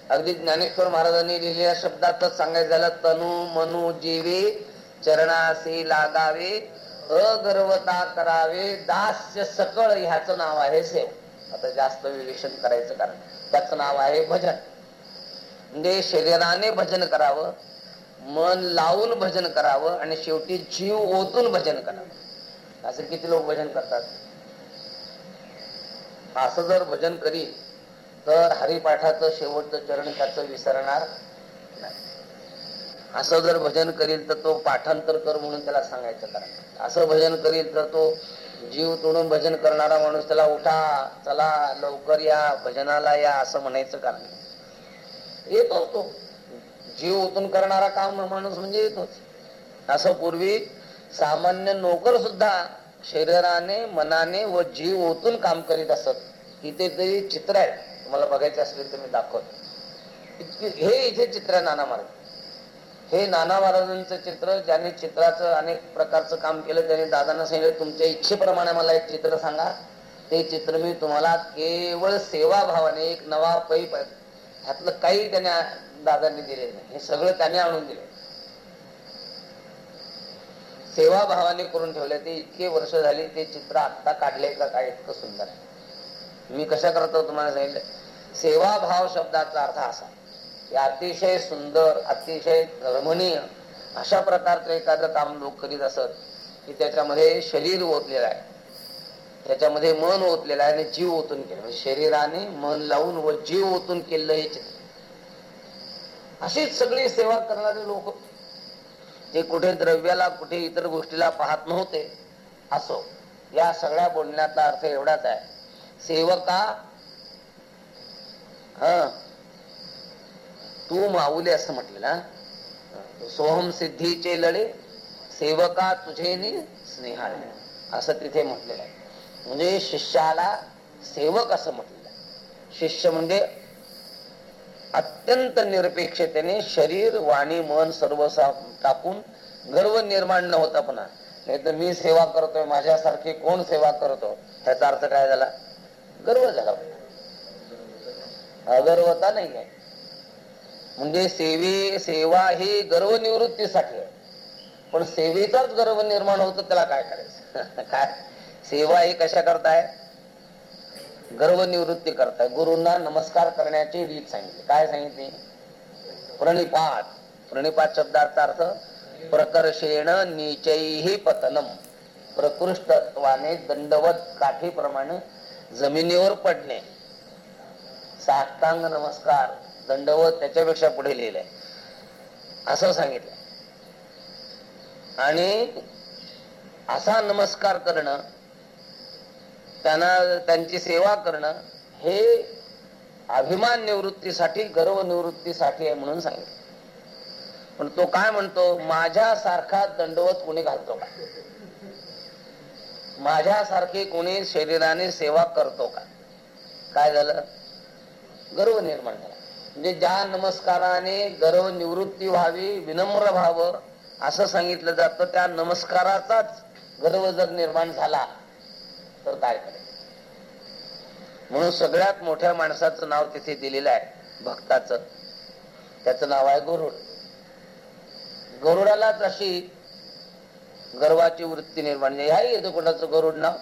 अगदी ज्ञानेश्वर महाराजांनी लिहिलेल्या शब्दातच सांगायचं झालं तनु मनु जीवे चरणासी लागावे अगर्वता करावे दास्य सकळ ह्याच नाव आहे सेव. आता जास्त विवेचन करायचं कारण त्याच नाव आहे भजन. म्हणजे शरीराने भजन करावं मन लावून भजन करावं आणि शेवटी जीव ओतून भजन करावं. असं किती लोक भजन करतात? असं जर भजन करी तर हरिपाठाचं शेवटचं चरण त्याचं विसरणार असं जर भजन करील तर तो पाठांतर कर म्हणून त्याला सांगायचं कारण. असं भजन करील तर तो जीव तोडून भजन करणारा माणूस त्याला उठा चला लवकर या भजनाला या असं म्हणायचं कारण. येतो तो जीव ओतून करणारा काम माणूस म्हणजे येतोच. असं पूर्वी सामान्य नोकर सुद्धा शरीराने मनाने व जीव ओतून काम करीत असत. इथे तरी चित्र आहे तुम्हाला बघायचे असेल तर मी दाखवतो. हे इथे चित्र आहे नाना महाराज. हे नाना महाराजांचं चित्र ज्याने चित्राचं अनेक प्रकारचं काम केलं त्याने दादांना सांगितलं तुमच्या इच्छेप्रमाणे मला एक चित्र सांगा. ते चित्र मी तुम्हाला केवळ सेवाभावाने एक नवा पैप ह्यातलं काही त्याने दादांनी दिले नाही. हे सगळं त्याने आणून दिले. सेवाभावाने करून ठेवले ते इतके वर्ष झाली ते चित्र आत्ता काढले का काय इतकं सुंदर आहे. मी कशा करतो तुम्हाला सांगितलं? सेवाभाव शब्दाचा अर्थ असा की अतिशय सुंदर अतिशय रमणीय अशा प्रकारचं एखादं काम लोक करीत असत की त्याच्यामध्ये शरीर ओतलेलं आहे. त्याच्यामध्ये मन ओतलेलं आहे आणि जीव ओतून केलं. म्हणजे शरीराने मन लावून व जीव ओतून केलेलं हे चित्र. अशीच सगळी सेवा करणारे लोक ते कुठे द्रव्याला कुठे इतर गोष्टीला पाहत नव्हते असो. या सगळ्या बोलण्याचा अर्थ एवढाच आहे. सेवका तू माऊले असं म्हटलेलं सोहम सिद्धीचे लढे सेवका तुझे नि स्नेहाळे असं तिथे म्हटलेलं आहे. म्हणजे शिष्याला सेवक असं म्हटलं शिष्य म्हणजे अत्यंत निरपेक्षतेने शरीर वाणी मन सर्व टाकून गर्व निर्माण न होता पुन्हा नाही तर मी सेवा करतोय माझ्यासारखे कोण सेवा करतो? ह्याचा अर्थ काय झाला? गर्व झाला. अगर्वता नाही आहे म्हणजे सेवे सेवा ही गर्व निवृत्तीसाठी आहे. पण सेवेचाच गर्व निर्माण होतो त्याला काय करायचं? काय? सेवा ही कशा करताय गर्व निवृत्ती करताय. गुरुंना नमस्कार करण्याची रीत सांगितली. काय सांगितली? प्रणिपात. प्रणिपात शब्दाचा अर्थ प्रकर्षेण निचैही पतनम. प्रकृष्टत्वाने दंडवत काठीप्रमाणे जमिनीवर पडणे. साष्टांग नमस्कार. दंडवत त्याच्यापेक्षा पुढे लिहिलंय. असं सांगितलं आणि असा नमस्कार करणं त्यांना त्यांची सेवा करणं हे अभिमान निवृत्तीसाठी गर्व निवृत्तीसाठी आहे म्हणून सांगितलं. पण तो काय म्हणतो? माझ्यासारखा दंडवत कोणी घालतो का? माझ्यासारखे कोणी शरीराने सेवा करतो का? काय झालं? गर्व निर्माण झाला. म्हणजे ज्या नमस्काराने गर्व निवृत्ती व्हावी विनम्र व्हावं असं सांगितलं जातं त्या नमस्काराचाच गर्व जर निर्माण झाला तर काय करायचं म्हणून सगळ्यात मोठ्या माणसाचं नाव तिथे दिलेलं आहे भक्ताचं. त्याचं नाव आहे गरुड. गरुडालाच अशी गर्वाची वृत्ती निर्माण ह्या येतो कोणाचं गरुड नाव?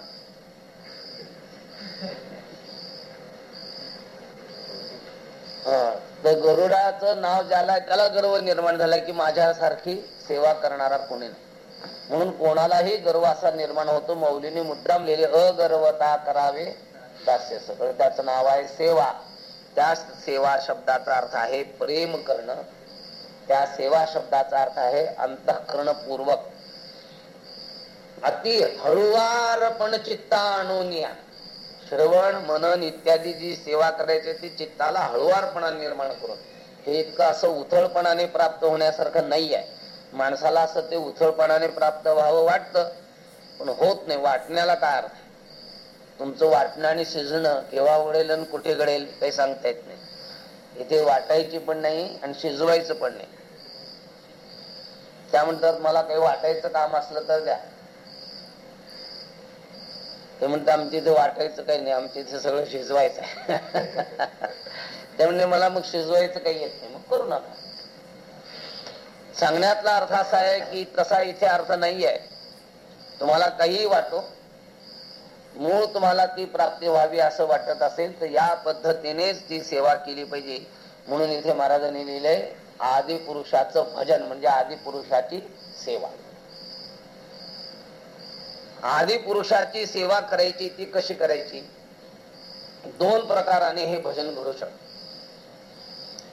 तर गरुडाचं नाव ज्याला त्याला गर्व निर्माण झाला की माझ्यासारखी सेवा करणारा कोणी नाही. म्हणून कोणालाही गर्व असा निर्माण होतो. मौलीने मुद्राम लिहिले अगर्वता करावे. दास्य सगळं त्याचं नाव आहे सेवा. त्या सेवा शब्दाचा अर्थ आहे प्रेम करणं. त्या सेवा शब्दाचा अर्थ आहे अंतःकरणपूर्वक. अति हळुवारपण चित्ता आणून या श्रवण मनन इत्यादी जी सेवा करायची ती चित्ताला हळुवारपणा निर्माण करून. हे इतकं असं उथळपणाने प्राप्त होण्यासारखं नाही आहे माणसाला असं ते उथळपणाने प्राप्त व्हावं वाटतं पण होत नाही. वाटण्याला काय अर्थ? तुमचं वाटणं आणि शिजणं केव्हा उडेल आणि कुठे घडेल काही सांगता येत नाही. इथे वाटायची पण नाही आणि शिजवायचं पण नाही. त्या म्हणतात मला काही वाटायचं काम असलं तर द्या. ते म्हणतात आमच्या इथे वाटायचं काही नाही. आमच्या इथे सगळं शिजवायचं आहे. ते म्हणजे मला मग शिजवायचं काही येत नाही. मग करू नका. सांगण्यातला अर्थ असा आहे की तसा इथे अर्थ नाही आहे तुम्हाला काहीही वाटो. मूळ तुम्हाला ती प्राप्ती व्हावी असं वाटत असेल तर या पद्धतीनेच ती सेवा केली पाहिजे. म्हणून इथे महाराजांनी लिहिलंय आदिपुरुषाचं भजन म्हणजे आदिपुरुषाची सेवा. आदिपुरुषाची सेवा करायची ती कशी करायची? दोन प्रकाराने हे भजन घडू शकतो.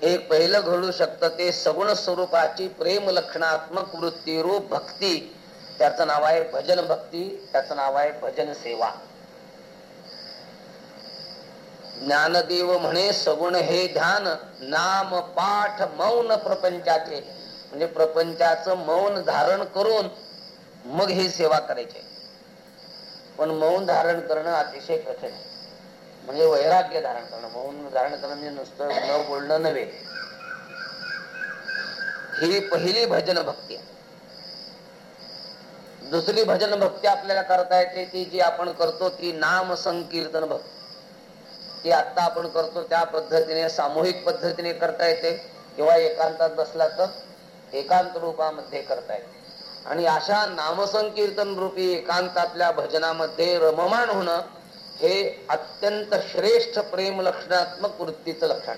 हे पहिलं घडू शकतं ते सगुण स्वरूपाची प्रेम लक्षणात्मक वृत्ती रूप भक्ती. त्याचं नाव आहे भजन भक्ती त्याचं नाव आहे भजन सेवा. ज्ञानदेव म्हणे सगुण हे ध्यान नाम पाठ मौन प्रपंचाचे. म्हणजे प्रपंचाचं मौन धारण करून मग ही सेवा करायची. पण मौन धारण करणं अतिशय कठीण आहे. म्हणजे वैराग्य धारण करणं मौन धारण करणं म्हणजे नुसतं न बोलणं नव्हे. ही पहिली भजन भक्ती आहे. दुसरी भजन भक्ती आपल्याला करता येते ती जी आपण करतो ती नाम संकीर्तन भक्ती. ती आता आपण करतो त्या पद्धतीने सामूहिक पद्धतीने करता येते. किंवा एकांतात बसला तर एकांत रूपामध्ये करता येते. आणि अशा नामसंकीर्तन रूपी एकांतातल्या भजनामध्ये रममाण होणं हे अत्यंत श्रेष्ठ प्रेम लक्षणात्मक वृत्तीचं लक्षण.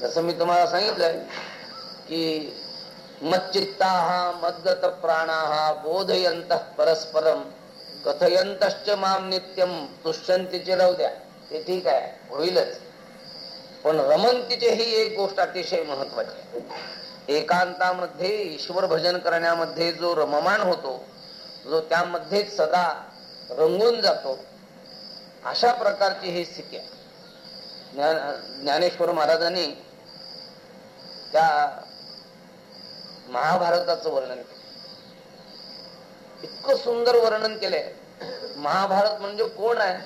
जसं मी तुम्हाला सांगितलंय की मच्चित्ता मद्गत प्राणा बोधयंत परस्परम कथयंतश्च माम नित्यम तुष्यंती चिरव द्या. ते ठीक आहे होईलच. पण रमंतीचे ही एक गोष्ट अतिशय महत्वाची आहे. एकांतामध्ये ईश्वर भजन करण्यामध्ये जो रममान होतो जो त्यामध्ये सदा रंगून जातो अशा प्रकारची ही स्थिती आहे ज्ञान ज्ञानेश्वर महाराजांनी त्या महाभारताचं वर्णन केलं. इतकं सुंदर वर्णन केलंय. महाभारत म्हणजे कोण आहे?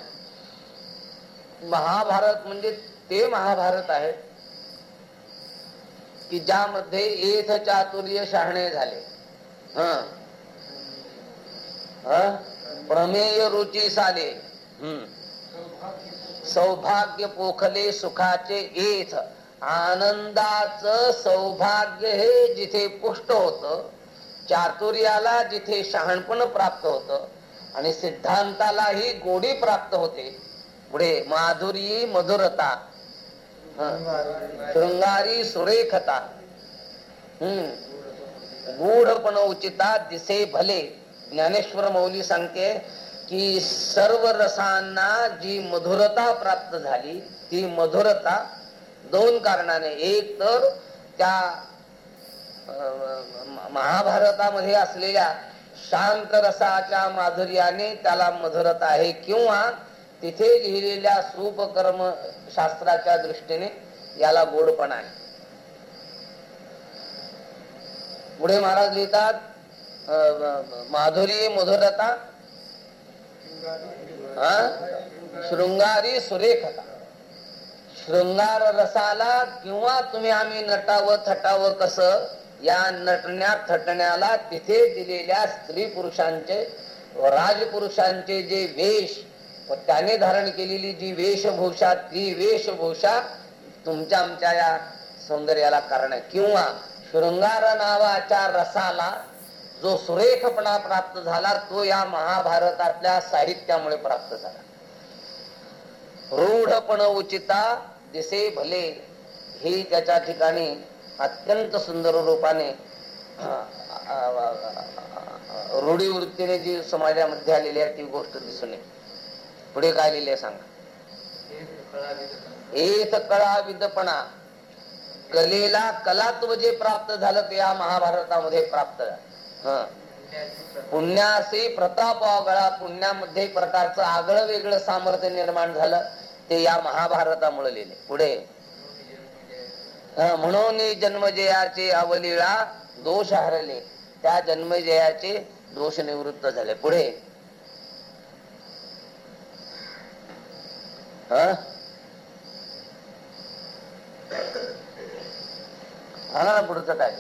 महाभारत म्हणजे ते महाभारत आहे की ज्यामध्ये एथ चातुर्य शहाणे झाले. प्रमेय रुची साले हम्म सौभाग्य पोखले सुखाचे एथ आनंदाच सौभाग्य हे जिथे पुष्ट होत चातुर्याला जिथे शहाणपण प्राप्त होत आणि सिद्धांतालाही गोडी प्राप्त होते. पुढे माधुरी मधुरता शृंगारी सुरेखता हम्म गूढपण उचिता दिसे भले. ज्ञानेश्वर मौली सांगते की सर्व रसांना जी मधुरता प्राप्त झाली ती मधुरता दोन कारणाने. एक तर त्या महाभारतामध्ये असलेल्या शांत रसाच्या माधुर्याने त्याला मधुरता आहे किंवा तिथे लिहिलेल्या सूपकर्म शास्त्राच्या दृष्टीने याला गोडपणा आहे. पुढे महाराज लिहितात माधुरी मधुरता शृंगारी सुरेख शृंगार रसाला किंवा तुम्ही आम्ही नटावं थटावं कसं या नटण्या थटण्याला तिथे दिलेल्या स्त्री पुरुषांचे राजपुरुषांचे जे वेश त्याने धारण केलेली जी वेशभूषा ती वेशभूषा तुमच्या आमच्या या सौंदर्याला कारण आहे. किंवा शृंगार नावाच्या रसाला जो सुरेखपणा प्राप्त झाला तो या महाभारतातल्या साहित्यामुळे प्राप्त झाला. रूढपण उचिता दिसे भले. ही त्याच्या ठिकाणी अत्यंत सुंदर रूपाने रूढी वृत्तीने जी समाजामध्ये आलेली आहे ती गोष्ट दिसून येईल पुढे काय लिहिले सांगा? एक कळा विदपणा कलेला कलात्व जे प्राप्त झालं ते या महाभारतामध्ये प्राप्त झालं. पुण्याचे प्रताप गळा पुण्यामध्ये प्रकारचं आगळं वेगळं सामर्थ्य निर्माण झालं. ते या महाभारतामुळे लिहिले. पुढे. म्हणून जन्मजयाचे अवलीळा दोष हरले. त्या जन्मजयाचे दोष निवृत्त झाले. पुढे. हा पुढचं काय?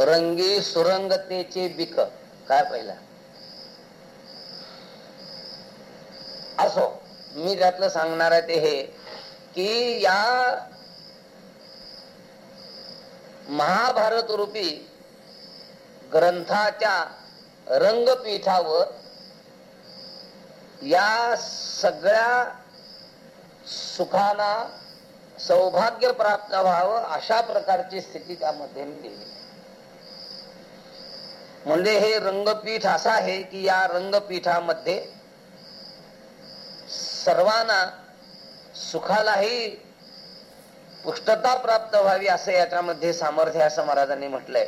रंगी सुरंगतेचे बिक. काय पहिला? असो मी त्यातलं सांगणार आहे ते हे की या महाभारत रूपी ग्रंथाच्या रंगपीठावर या सगळ्या सुखाना सौभाग्य प्राप्त व्हावं अशा प्रकारची स्थिती त्यामध्ये केली. म्हणजे हे रंगपीठ असं आहे की या रंगपीठामध्ये सर्वांना सुखालाही पुष्टता प्राप्त व्हावी असं याच्यामध्ये सामर्थ्य असं महाराजांनी म्हटलंय.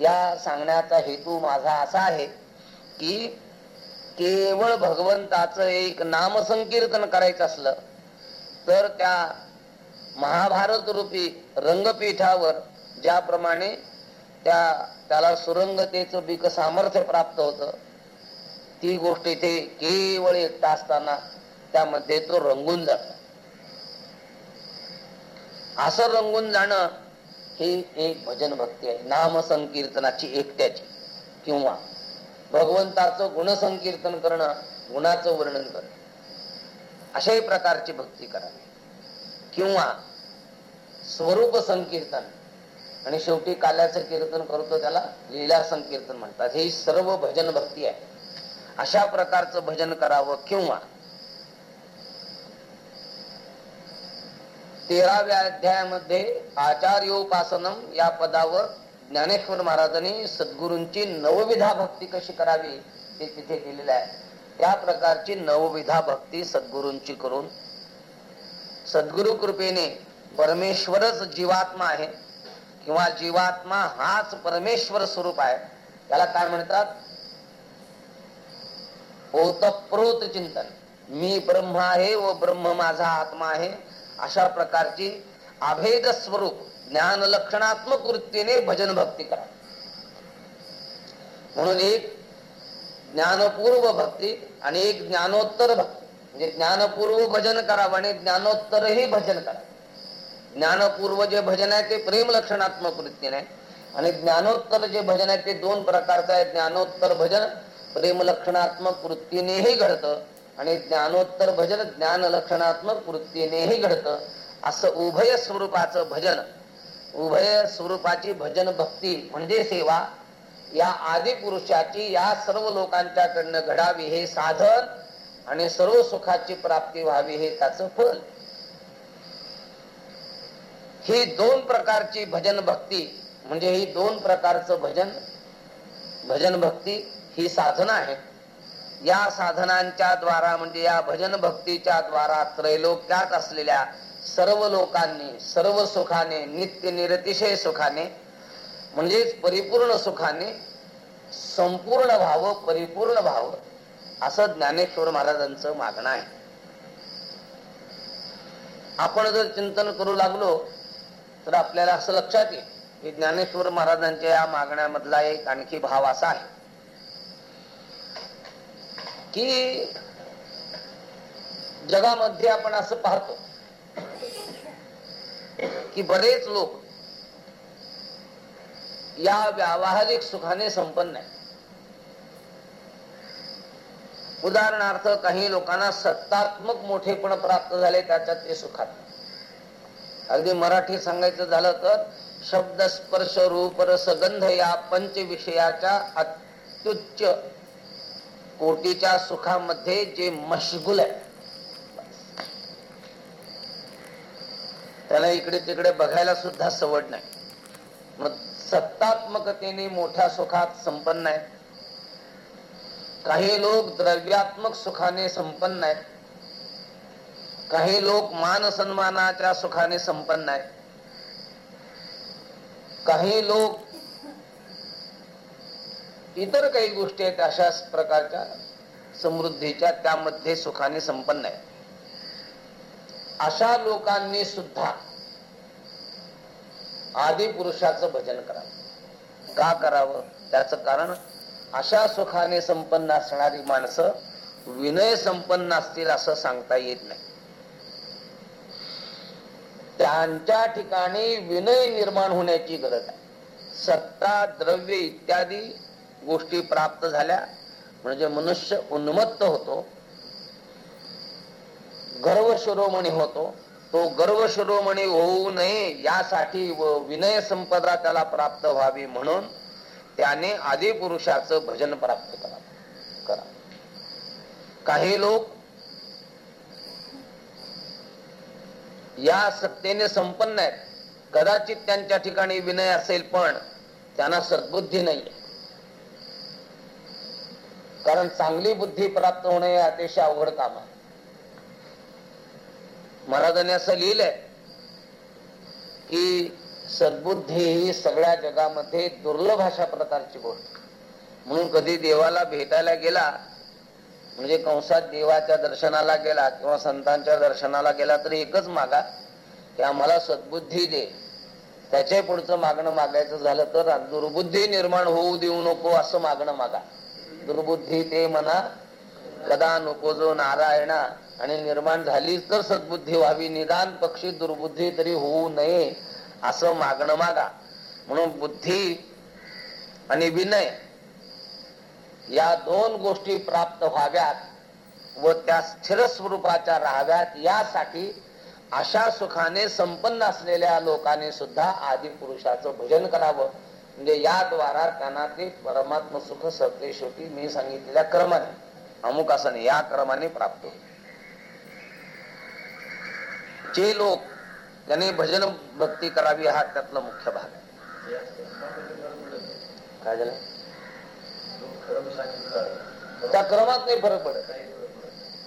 या सांगण्याचा हेतू माझा असा आहे की केवळ भगवंताचं एक नामसंकीर्तन करायचं असलं तर त्या महाभारत रूपी रंगपीठावर ज्याप्रमाणे त्या त्याला सुरंगतेचं बिक सामर्थ्य प्राप्त होत. ती गोष्ट इथे केवळ एकटा असताना त्यामध्ये तो रंगून जात. असं रंगून जाणं हे एक भजन भक्ती आहे. नाम संकीर्तनाची एकट्याची किंवा भगवंताचं गुणसंकीर्तन करणं गुणाचं वर्णन करणं. अशाही प्रकारची भक्ती करावी. किंवा स्वरूप संकीर्तन. आणि शेवटी काल्याचं कीर्तन करतो त्याला लीला संकीर्तन म्हणतात. ही सर्व भजन भक्ती आहे. अशा प्रकारचं भजन करावं किंवा तेराव्या अध्यायामध्ये आचार्योपासनम या पदावर ज्ञानेश्वर महाराजांनी सद्गुरूंची नवविधा भक्ती कशी करावी हे तिथे लिहिलेलं आहे. त्या प्रकारची नवविधा भक्ती सद्गुरूंची करून सद्गुरु कृपेने परमेश्वरच जीवात्मा आहे. किंवा जीवात्मा हाच परमेश्वर स्वरूप आहे. त्याला काय म्हणतात? ओतप्रोत चिंतन. मी ब्रह्म आहे व ब्रह्म माझा आत्मा आहे. अशा प्रकारची अभेद स्वरूप ज्ञान लक्षणात्मक वृत्तीने भजन भक्ती करा. म्हणून एक ज्ञानपूर्व भक्ती आणि एक ज्ञानोत्तर भक्ती. म्हणजे ज्ञानपूर्व भजन करावं आणि ज्ञानोत्तरही भजन करा. ज्ञानपूर्व जे भजन आहे ते प्रेम लक्षणात्मक वृत्तीने. आणि ज्ञानोत्तर जे भजन आहे ते दोन प्रकारचं आहे. ज्ञानोत्तर भजन प्रेम लक्षणात्मक वृत्तीनेही घडतं आणि ज्ञानोत्तर भजन ज्ञान लक्षणात्मक वृत्तीनेही घडतं. असं उभय स्वरूपाचं भजन उभय स्वरूपाची भजन भक्ती म्हणजे सेवा या आदि पुरुषाची या सर्व लोकांच्याकडनं घडावी हे साधन आणि सर्व सुखाची प्राप्ती व्हावी हे त्याचं फल ही दोन प्रकारची भजन भक्ती म्हणजे ही दोन प्रकारचं भजन भजन भक्ती ही साधना आहे. या साधनांच्या द्वारा म्हणजे या भजन भक्तीच्या द्वारा त्रैलोक्यात असलेल्या सर्व लोकांनी सर्व सुखाने नित्य निरतिशय सुखाने म्हणजेच परिपूर्ण सुखाने संपूर्ण भाव परिपूर्ण भाव असं ज्ञानेश्वर महाराजांचं मागणं आहे. आपण जर चिंतन करू लागलो तर आपल्याला असं लक्षात येईल की ज्ञानेश्वर महाराजांच्या या मागण्यामधला एक आणखी भाव असा आहे की जगामध्ये आपण असं पाहतो की बरेच लोक या व्यावहारिक सुखाने संपन्न आहे उदाहरणार्थ काही लोकांना सत्तात्मक मोठेपण प्राप्त झाले त्याच्यात ते सुखात अगदी मराठी सांगायचं झालं तर शब्द स्पर्श रूप रसगंध या पंच विषयाच्या अत्युच्च कोटीच्या सुखामध्ये जे मशगुल आहे. त्याला इकडे तिकडे बघायला सुद्धा सवड नाही. मग सत्तात्मकतेने मोठ्या सुखात संपन्न आहेत काही लोक द्रव्यात्मक सुखाने संपन्न आहेत. काही लोक मान सन्मानाच्या सुखाने संपन्न आहेत. काही लोक इतर काही गोष्टी आहेत अशाच प्रकारच्या समृद्धीच्या त्यामध्ये सुखाने संपन्न आहे अशा लोकांनी सुद्धा आदि पुरुषाचं भजन करावं. का करावं? त्याच कारण अशा सुखाने संपन्न असणारी माणसं विनय संपन्न असतील असं सांगता येत नाही. त्यांच्या ठिकाणी विनय निर्माण होण्याची गरज आहे. सत्ता द्रव्य इत्यादी गोष्टी प्राप्त झाल्या म्हणजे मनुष्य उन्मत्त होतो. गर्व शिरोमणी होतो. तो गर्व शिरोमणी होऊ नये यासाठी व विनय संपदा त्याला प्राप्त व्हावी म्हणून त्याने आदिपुरुषाचं भजन प्राप्त करा. करा. काही लोक या सत्तेने संपन्न आहेत. कदाचित त्यांच्या ठिकाणी विनय असेल पण त्यांना सद्बुद्धी नाही. कारण चांगली बुद्धी प्राप्त होणे हे अतिशय अवघड काम आहे. महाराजांनी असं लिहिलंय की सद्बुद्धी ही सगळ्या जगामध्ये दुर्लभ अशा प्रकारची गोष्ट. म्हणून कधी देवाला भेटायला गेला म्हणजे कंसात देवाच्या दर्शनाला गेला किंवा संतांच्या दर्शनाला गेला तरी एकच मागा की आम्हाला सद्बुद्धी दे. त्याच्या पुढचं मागणं मागायचं झालं तर दुर्बुद्धी निर्माण होऊ देऊ नको असं मागणं मागा. दुर्बुद्धी ते म्हणा कदा नको जो नारायणा आणि निर्माण झालीच तर सद्बुद्धी व्हावी. निदान पक्षी दुर्बुद्धी तरी होऊ नये असं मागणं मागा. म्हणून बुद्धी आणि विनय या दोन गोष्टी प्राप्त व्हाव्यात व त्या स्थिर स्वरूपाच्या राहाव्यात यासाठी अशा सुखाने संपन्न असलेल्या लोकांनी सुद्धा आदि पुरुषाचं भजन करावं. म्हणजे याद्वारा त्यांना ते परमात्म सुख सत्य शेवटी मी सांगितलेल्या क्रमाने. अमुक असं या क्रमाने प्राप्त होईल जे लोक त्यांनी भजन भक्ती करावी हा त्यातला मुख्य भाग आहे. काय झालं? त्या क्रमात नाही फरक पडत.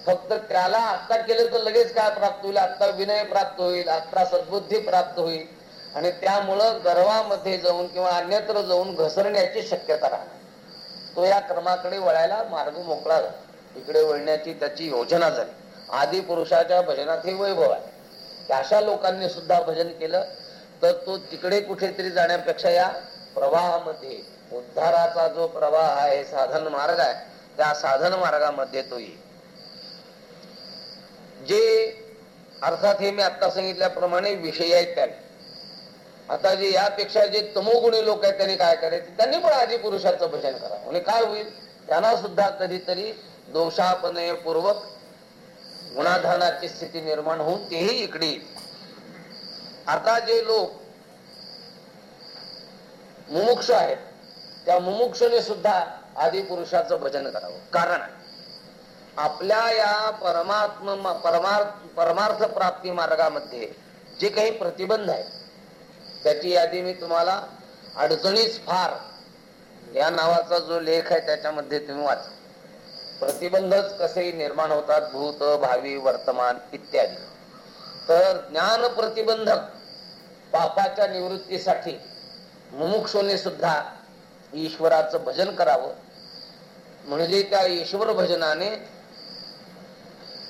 फक्त त्याला आत्ता केलं तर लगेच काय प्राप्त होईल? आत्ता विनय प्राप्त होईल आत्ता सद्बुद्धी प्राप्त होईल. आणि त्यामुळं गर्वामध्ये जाऊन किंवा अन्यत्र जाऊन घसरण्याची शक्यता राहणार. तो या क्रमाकडे वळायला मार्ग मोकळा झाला. इकडे वळण्याची त्याची योजना झाली. आदी पुरुषाच्या भजनात हे वैभव आहे. अशा लोकांनी सुद्धा भजन केलं तर तो तिकडे कुठेतरी जाण्यापेक्षा या प्रवाहामध्ये उद्धाराचा जो प्रवाह आहे साधन मार्ग आहे त्या साधन मार्गामध्ये तो येईल. जे अर्थात हे मी आता सांगितल्याप्रमाणे विषय आहेत त्याने आता जे यापेक्षा जे तमोगुणी लोक आहेत त्यांनी काय करायचे? त्यांनी पण आधी पुरुषाचं भजन करावं म्हणजे काय होईल? त्यांना सुद्धा कधीतरी दोषापनयपूर्वक गुणाधानाची स्थिती निर्माण होऊन तेही इकडे आता जे लोक मुमुक्ष आहेत त्या मुमुक्षने सुद्धा आदिपुरुषाचं भजन करावं. कारण आपल्या या परमात्म परमार्थ परमार्थ प्राप्ती मार्गामध्ये जे काही प्रतिबंध आहेत त्याची यादी मी तुम्हाला अडचणीच फार या नावाचा जो लेख आहे त्याच्यामध्ये तुम्ही वाचा. प्रतिबंधच कसे निर्माण होतात भूत भावी वर्तमान इत्यादी. तर ज्ञान प्रतिबंधक पापाच्या निवृत्तीसाठी मुमुक्षोने सुद्धा ईश्वराचं भजन करावं. म्हणजे त्या ईश्वर भजनाने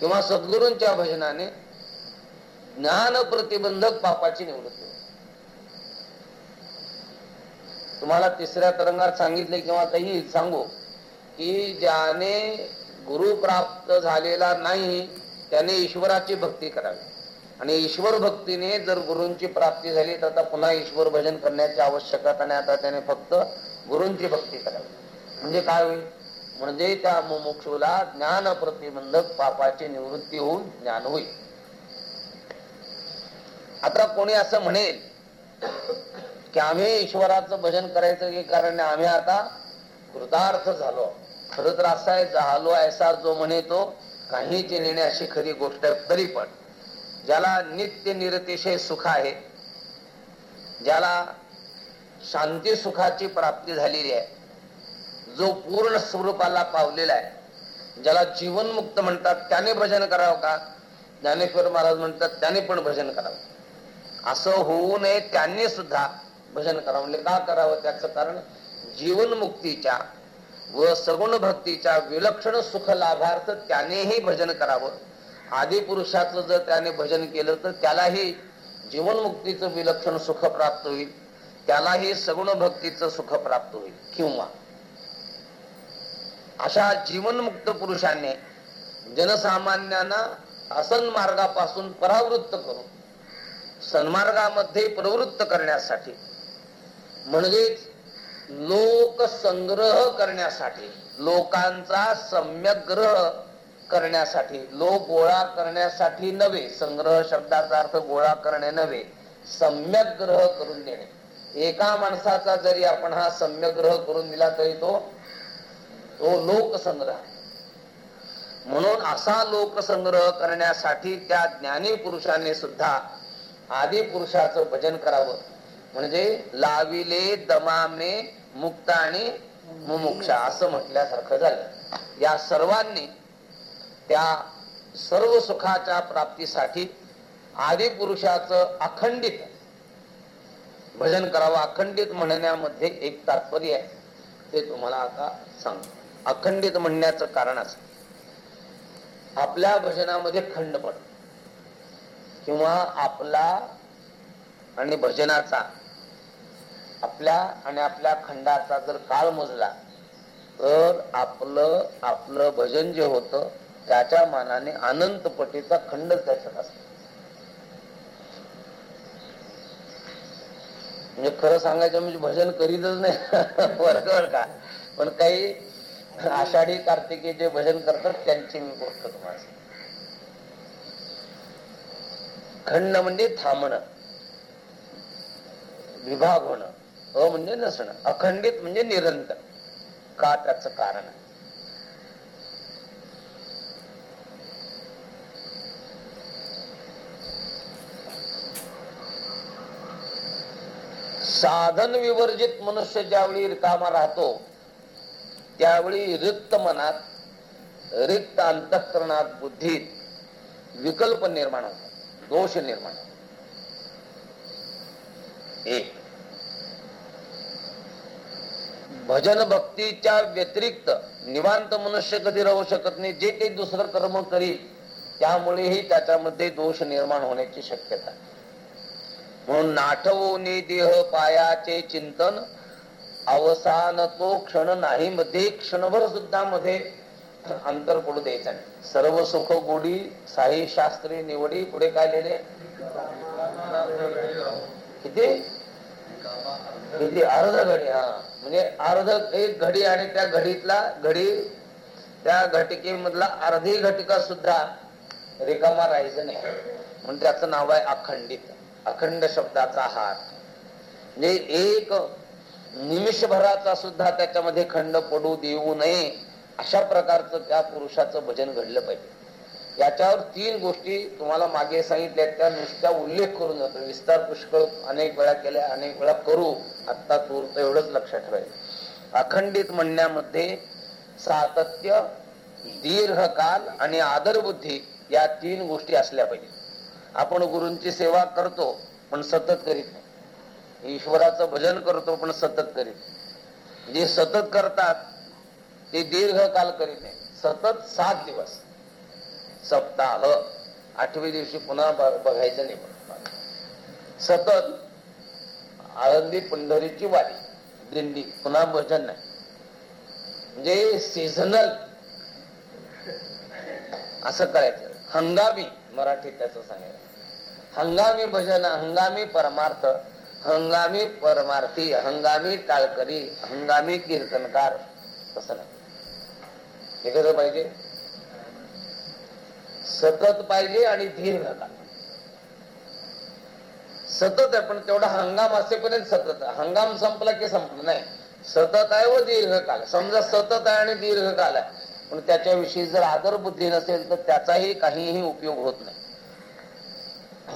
किंवा सद्गुरूंच्या भजनाने ज्ञान प्रतिबंधक पापाची निवृत्ती तुम्हाला तिसऱ्या तरंगात सांगितले किंवा काही सांगू की ज्याने गुरु प्राप्त झालेला नाही त्याने ईश्वराची भक्ती करावी. आणि ईश्वर भक्तीने जर गुरूंची प्राप्ती झाली तर आता पुन्हा ईश्वर भजन करण्याची आवश्यकता नाही. आता त्याने फक्त गुरूंची भक्ती करावी. म्हणजे काय होईल? म्हणजे त्या मुमुक्षूला ज्ञान प्रतिबंधक पापाची निवृत्ती होऊन ज्ञान होईल. आता कोणी असं म्हणेल की आम्ही ईश्वराचं भजन करायचं की कारण आम्ही आता कृतार्थ झालो. खरं तर असा आहे झालो ऐसा जो म्हणे तो काहीच नेणे अशी खरी गोष्ट आहे तरी पण. ज्याला नित्य निरतिशय सुख आहे ज्याला शांती सुखाची प्राप्ती झालेली आहे जो पूर्ण स्वरूपाला पावलेला आहे ज्याला जीवनमुक्त म्हणतात त्याने भजन करावं का? ज्ञानेश्वर महाराज म्हणतात त्याने पण भजन करावं. असं होऊ नये त्यांनी सुद्धा भजन करावं. म्हणजे का करावं त्याचं कारण जीवनमुक्तीच्या व सगुण भक्तीच्या विलक्षण सुख लाभार्थ त्यानेही भजन करावं. आदिपुरुषातलं जर त्याने भजन केलं तर त्यालाही जीवनमुक्तीचं विलक्षण सुख प्राप्त होईल. त्यालाही सगुण भक्तीचं सुख प्राप्त होईल. किंवा अशा जीवनमुक्त पुरुषाने जनसामान्यांना असन मार्गापासून परावृत्त करून सन्मार्गामध्ये प्रवृत्त करण्यासाठी म्हणजेच लोक संग्रह करण्यासाठी लोकांचा सम्यक ग्रह करण्यासाठी लोक गोळा करण्यासाठी नव्हे. संग्रह शब्दाचा अर्थ गोळा करणे नव्हे. सम्यक ग्रह करून देणे. एका माणसाचा जरी आपण हा सम्यक ग्रह करून दिला तरी तो तो लोकसंग्रह म्हणून असा लोकसंग्रह करण्यासाठी त्या ज्ञानी पुरुषांनी सुद्धा आदी पुरुषाचं भजन करावं. म्हणजे लाविले दमामे मुक्त आणि मुमुक्षा असं म्हटल्यासारखं झालं. या सर्वांनी त्या सर्व सुखाच्या प्राप्तीसाठी आदिपुरुषाचं अखंडित भजन करावं. अखंडित म्हणण्यामध्ये एक तात्पर्य आहे. ते तुम्हाला आता सांगतो. अखंडित म्हणण्याचं कारण असं. आपल्या भजनामध्ये खंड पड किंवा आपला आणि भजनाचा आपल्या आणि आपल्या खंडाचा जर काळ मोजला तर आपलं आपलं भजन जे होत त्याच्या मानाने अनंत पटीचा खंड त्याच्यात असतो. म्हणजे खरं सांगायचं म्हणजे भजन करीतच नाही. वर्गावर का? पण काही आषाढी कार्तिकी जे भजन करतात त्यांची मी गोष्ट तुम्हाला खंड म्हणजे थांबणं. विभाग होणं. अ म्हणजे नसणं. अखंडित म्हणजे निरंतर. का त्याच कारण साधन विवर्जित मनुष्य ज्यावेळी रिकामा राहतो त्यावेळी रिक्त मनात रिक्त अंतःकरणात बुद्धीत विकल्प निर्माण होतात दोष निर्माण होतात एक. भजन भक्तीच्या व्यतिरिक्त निवांत मनुष्य कधी राहू शकत नाही जे काही दुसरं कर्म करील त्यामुळेही त्याच्यामध्ये दोष निर्माण होण्याची शक्यता म्हणून नाठवोनी देह पायाचे चिंतन. अवसान तो क्षण नाही मध्ये क्षणभर सुद्धा मध्ये अंतर पडू द्यायचं नाही. सर्व सुख गोडी साई शास्त्री निवडी पुढे काय लिहिले? किती? किती? अर्ध घडी हा. म्हणजे अर्ध एक घडी आणि त्या घडीतला घडी त्या घटिकेमधला अर्धी घटिका सुद्धा रिकामा राहायचं नाही. म्हणून त्याचं नाव आहे अखंडित. अखंड शब्दाचा हात म्हणजे एक निमिषभराचा सुद्धा त्याच्यामध्ये खंड पडू देऊ नये अशा प्रकारचं त्या पुरुषाचं भजन घडलं पाहिजे. याच्यावर तीन गोष्टी तुम्हाला मागे सांगितल्या त्या नुसत्या उल्लेख करून जातो. विस्तार पुष्कळ अनेक वेळा केल्या अनेक वेळा करू आत्ता तूर्त एवढंच लक्षात ठेवायचं अखंडित म्हणण्यामध्ये सातत्य दीर्घकाल आणि आदर बुद्धी या तीन गोष्टी असल्या पाहिजे आपण गुरूंची सेवा करतो पण सतत करीत नाही. ईश्वराचं भजन करतो पण सतत करीत नाही. जे सतत करतात ते दीर्घकाल करीत नाही. सतत सात दिवस. सप्ताह. आठवी दिवशी पुन्हा बघायचं नाही सतत आळंदी पंढरीची वारी दिंडी पुन्हा भजन नाही. म्हणजे सीझनल असं करायचं. हंगामी मराठीत त्याचं सांगायचं. हंगामी भजन हंगामी परमार्थ हंगामी परमार्थी हंगामी टाळकरी हंगामी कीर्तनकार. तसं नाही. हे कसं पाहिजे. सतत पाहिजे आणि दीर्घकाल सतत आहे पण तेवढा हंगाम असेपर्यंत सतत आहे. हंगाम संपला की संपलं नाही. सतत आहे व दीर्घकाल. समजा सतत आहे आणि दीर्घकाल आहे. पण त्याच्याविषयी जर आदर बुद्धी नसेल तर त्याचाही काहीही उपयोग होत नाही.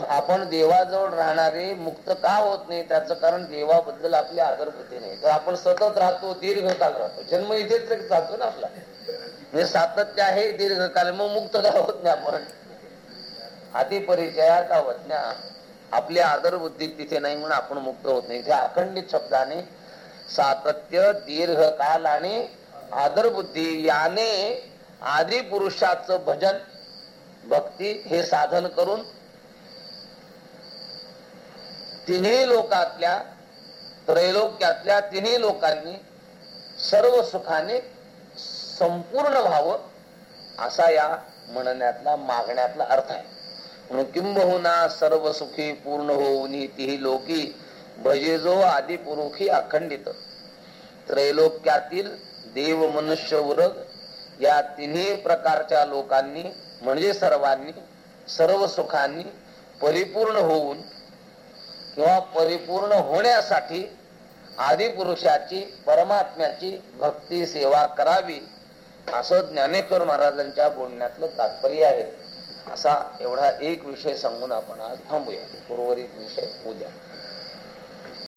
आपण देवाजवळ राहणारे मुक्त का होत नाही? त्याचं कारण देवाबद्दल आपली आदर बुद्धी नाही. तर आपण सतत राहतो दीर्घकाल राहतो. जन्म इथेच जातो ना आपला. म्हणजे सातत्य आहे दीर्घकाल मग मुक्त का होत नाही आपण? आधी परिचयात अवज्ञा आपली आदर बुद्धी तिथे नाही म्हणून आपण मुक्त होत नाही. इथे अखंडित शब्दाने सातत्य दीर्घकाल आणि आदर बुद्धी याने आदि पुरुषाचं भजन भक्ती हे साधन करून तिन्ही लोकातल्या त्रैलोक्यातल्या तिन्ही लोकांनी सर्व सुखाने संपूर्ण व्हावं असा या म्हणण्यातला मागण्यातला अर्थ आहे. म्हणून किंबहुना सर्व सुखी पूर्ण होऊन तिही लोकी भजेजो आदी अखंडित. त्रैलोक्यातील देव मनुष्य उरग या तिन्ही प्रकारच्या लोकांनी म्हणजे सर्वांनी सर्व सुखांनी परिपूर्ण होऊन किंवा परिपूर्ण होण्यासाठी आदिपुरुषाची परमात्म्याची भक्ती सेवा करावी असं ज्ञानेश्वर महाराजांच्या बोलण्यातलं तात्पर्य आहे. असा एवढा एक विषय सांगून आपण आज थांबूया. उर्वरित विषय उद्या.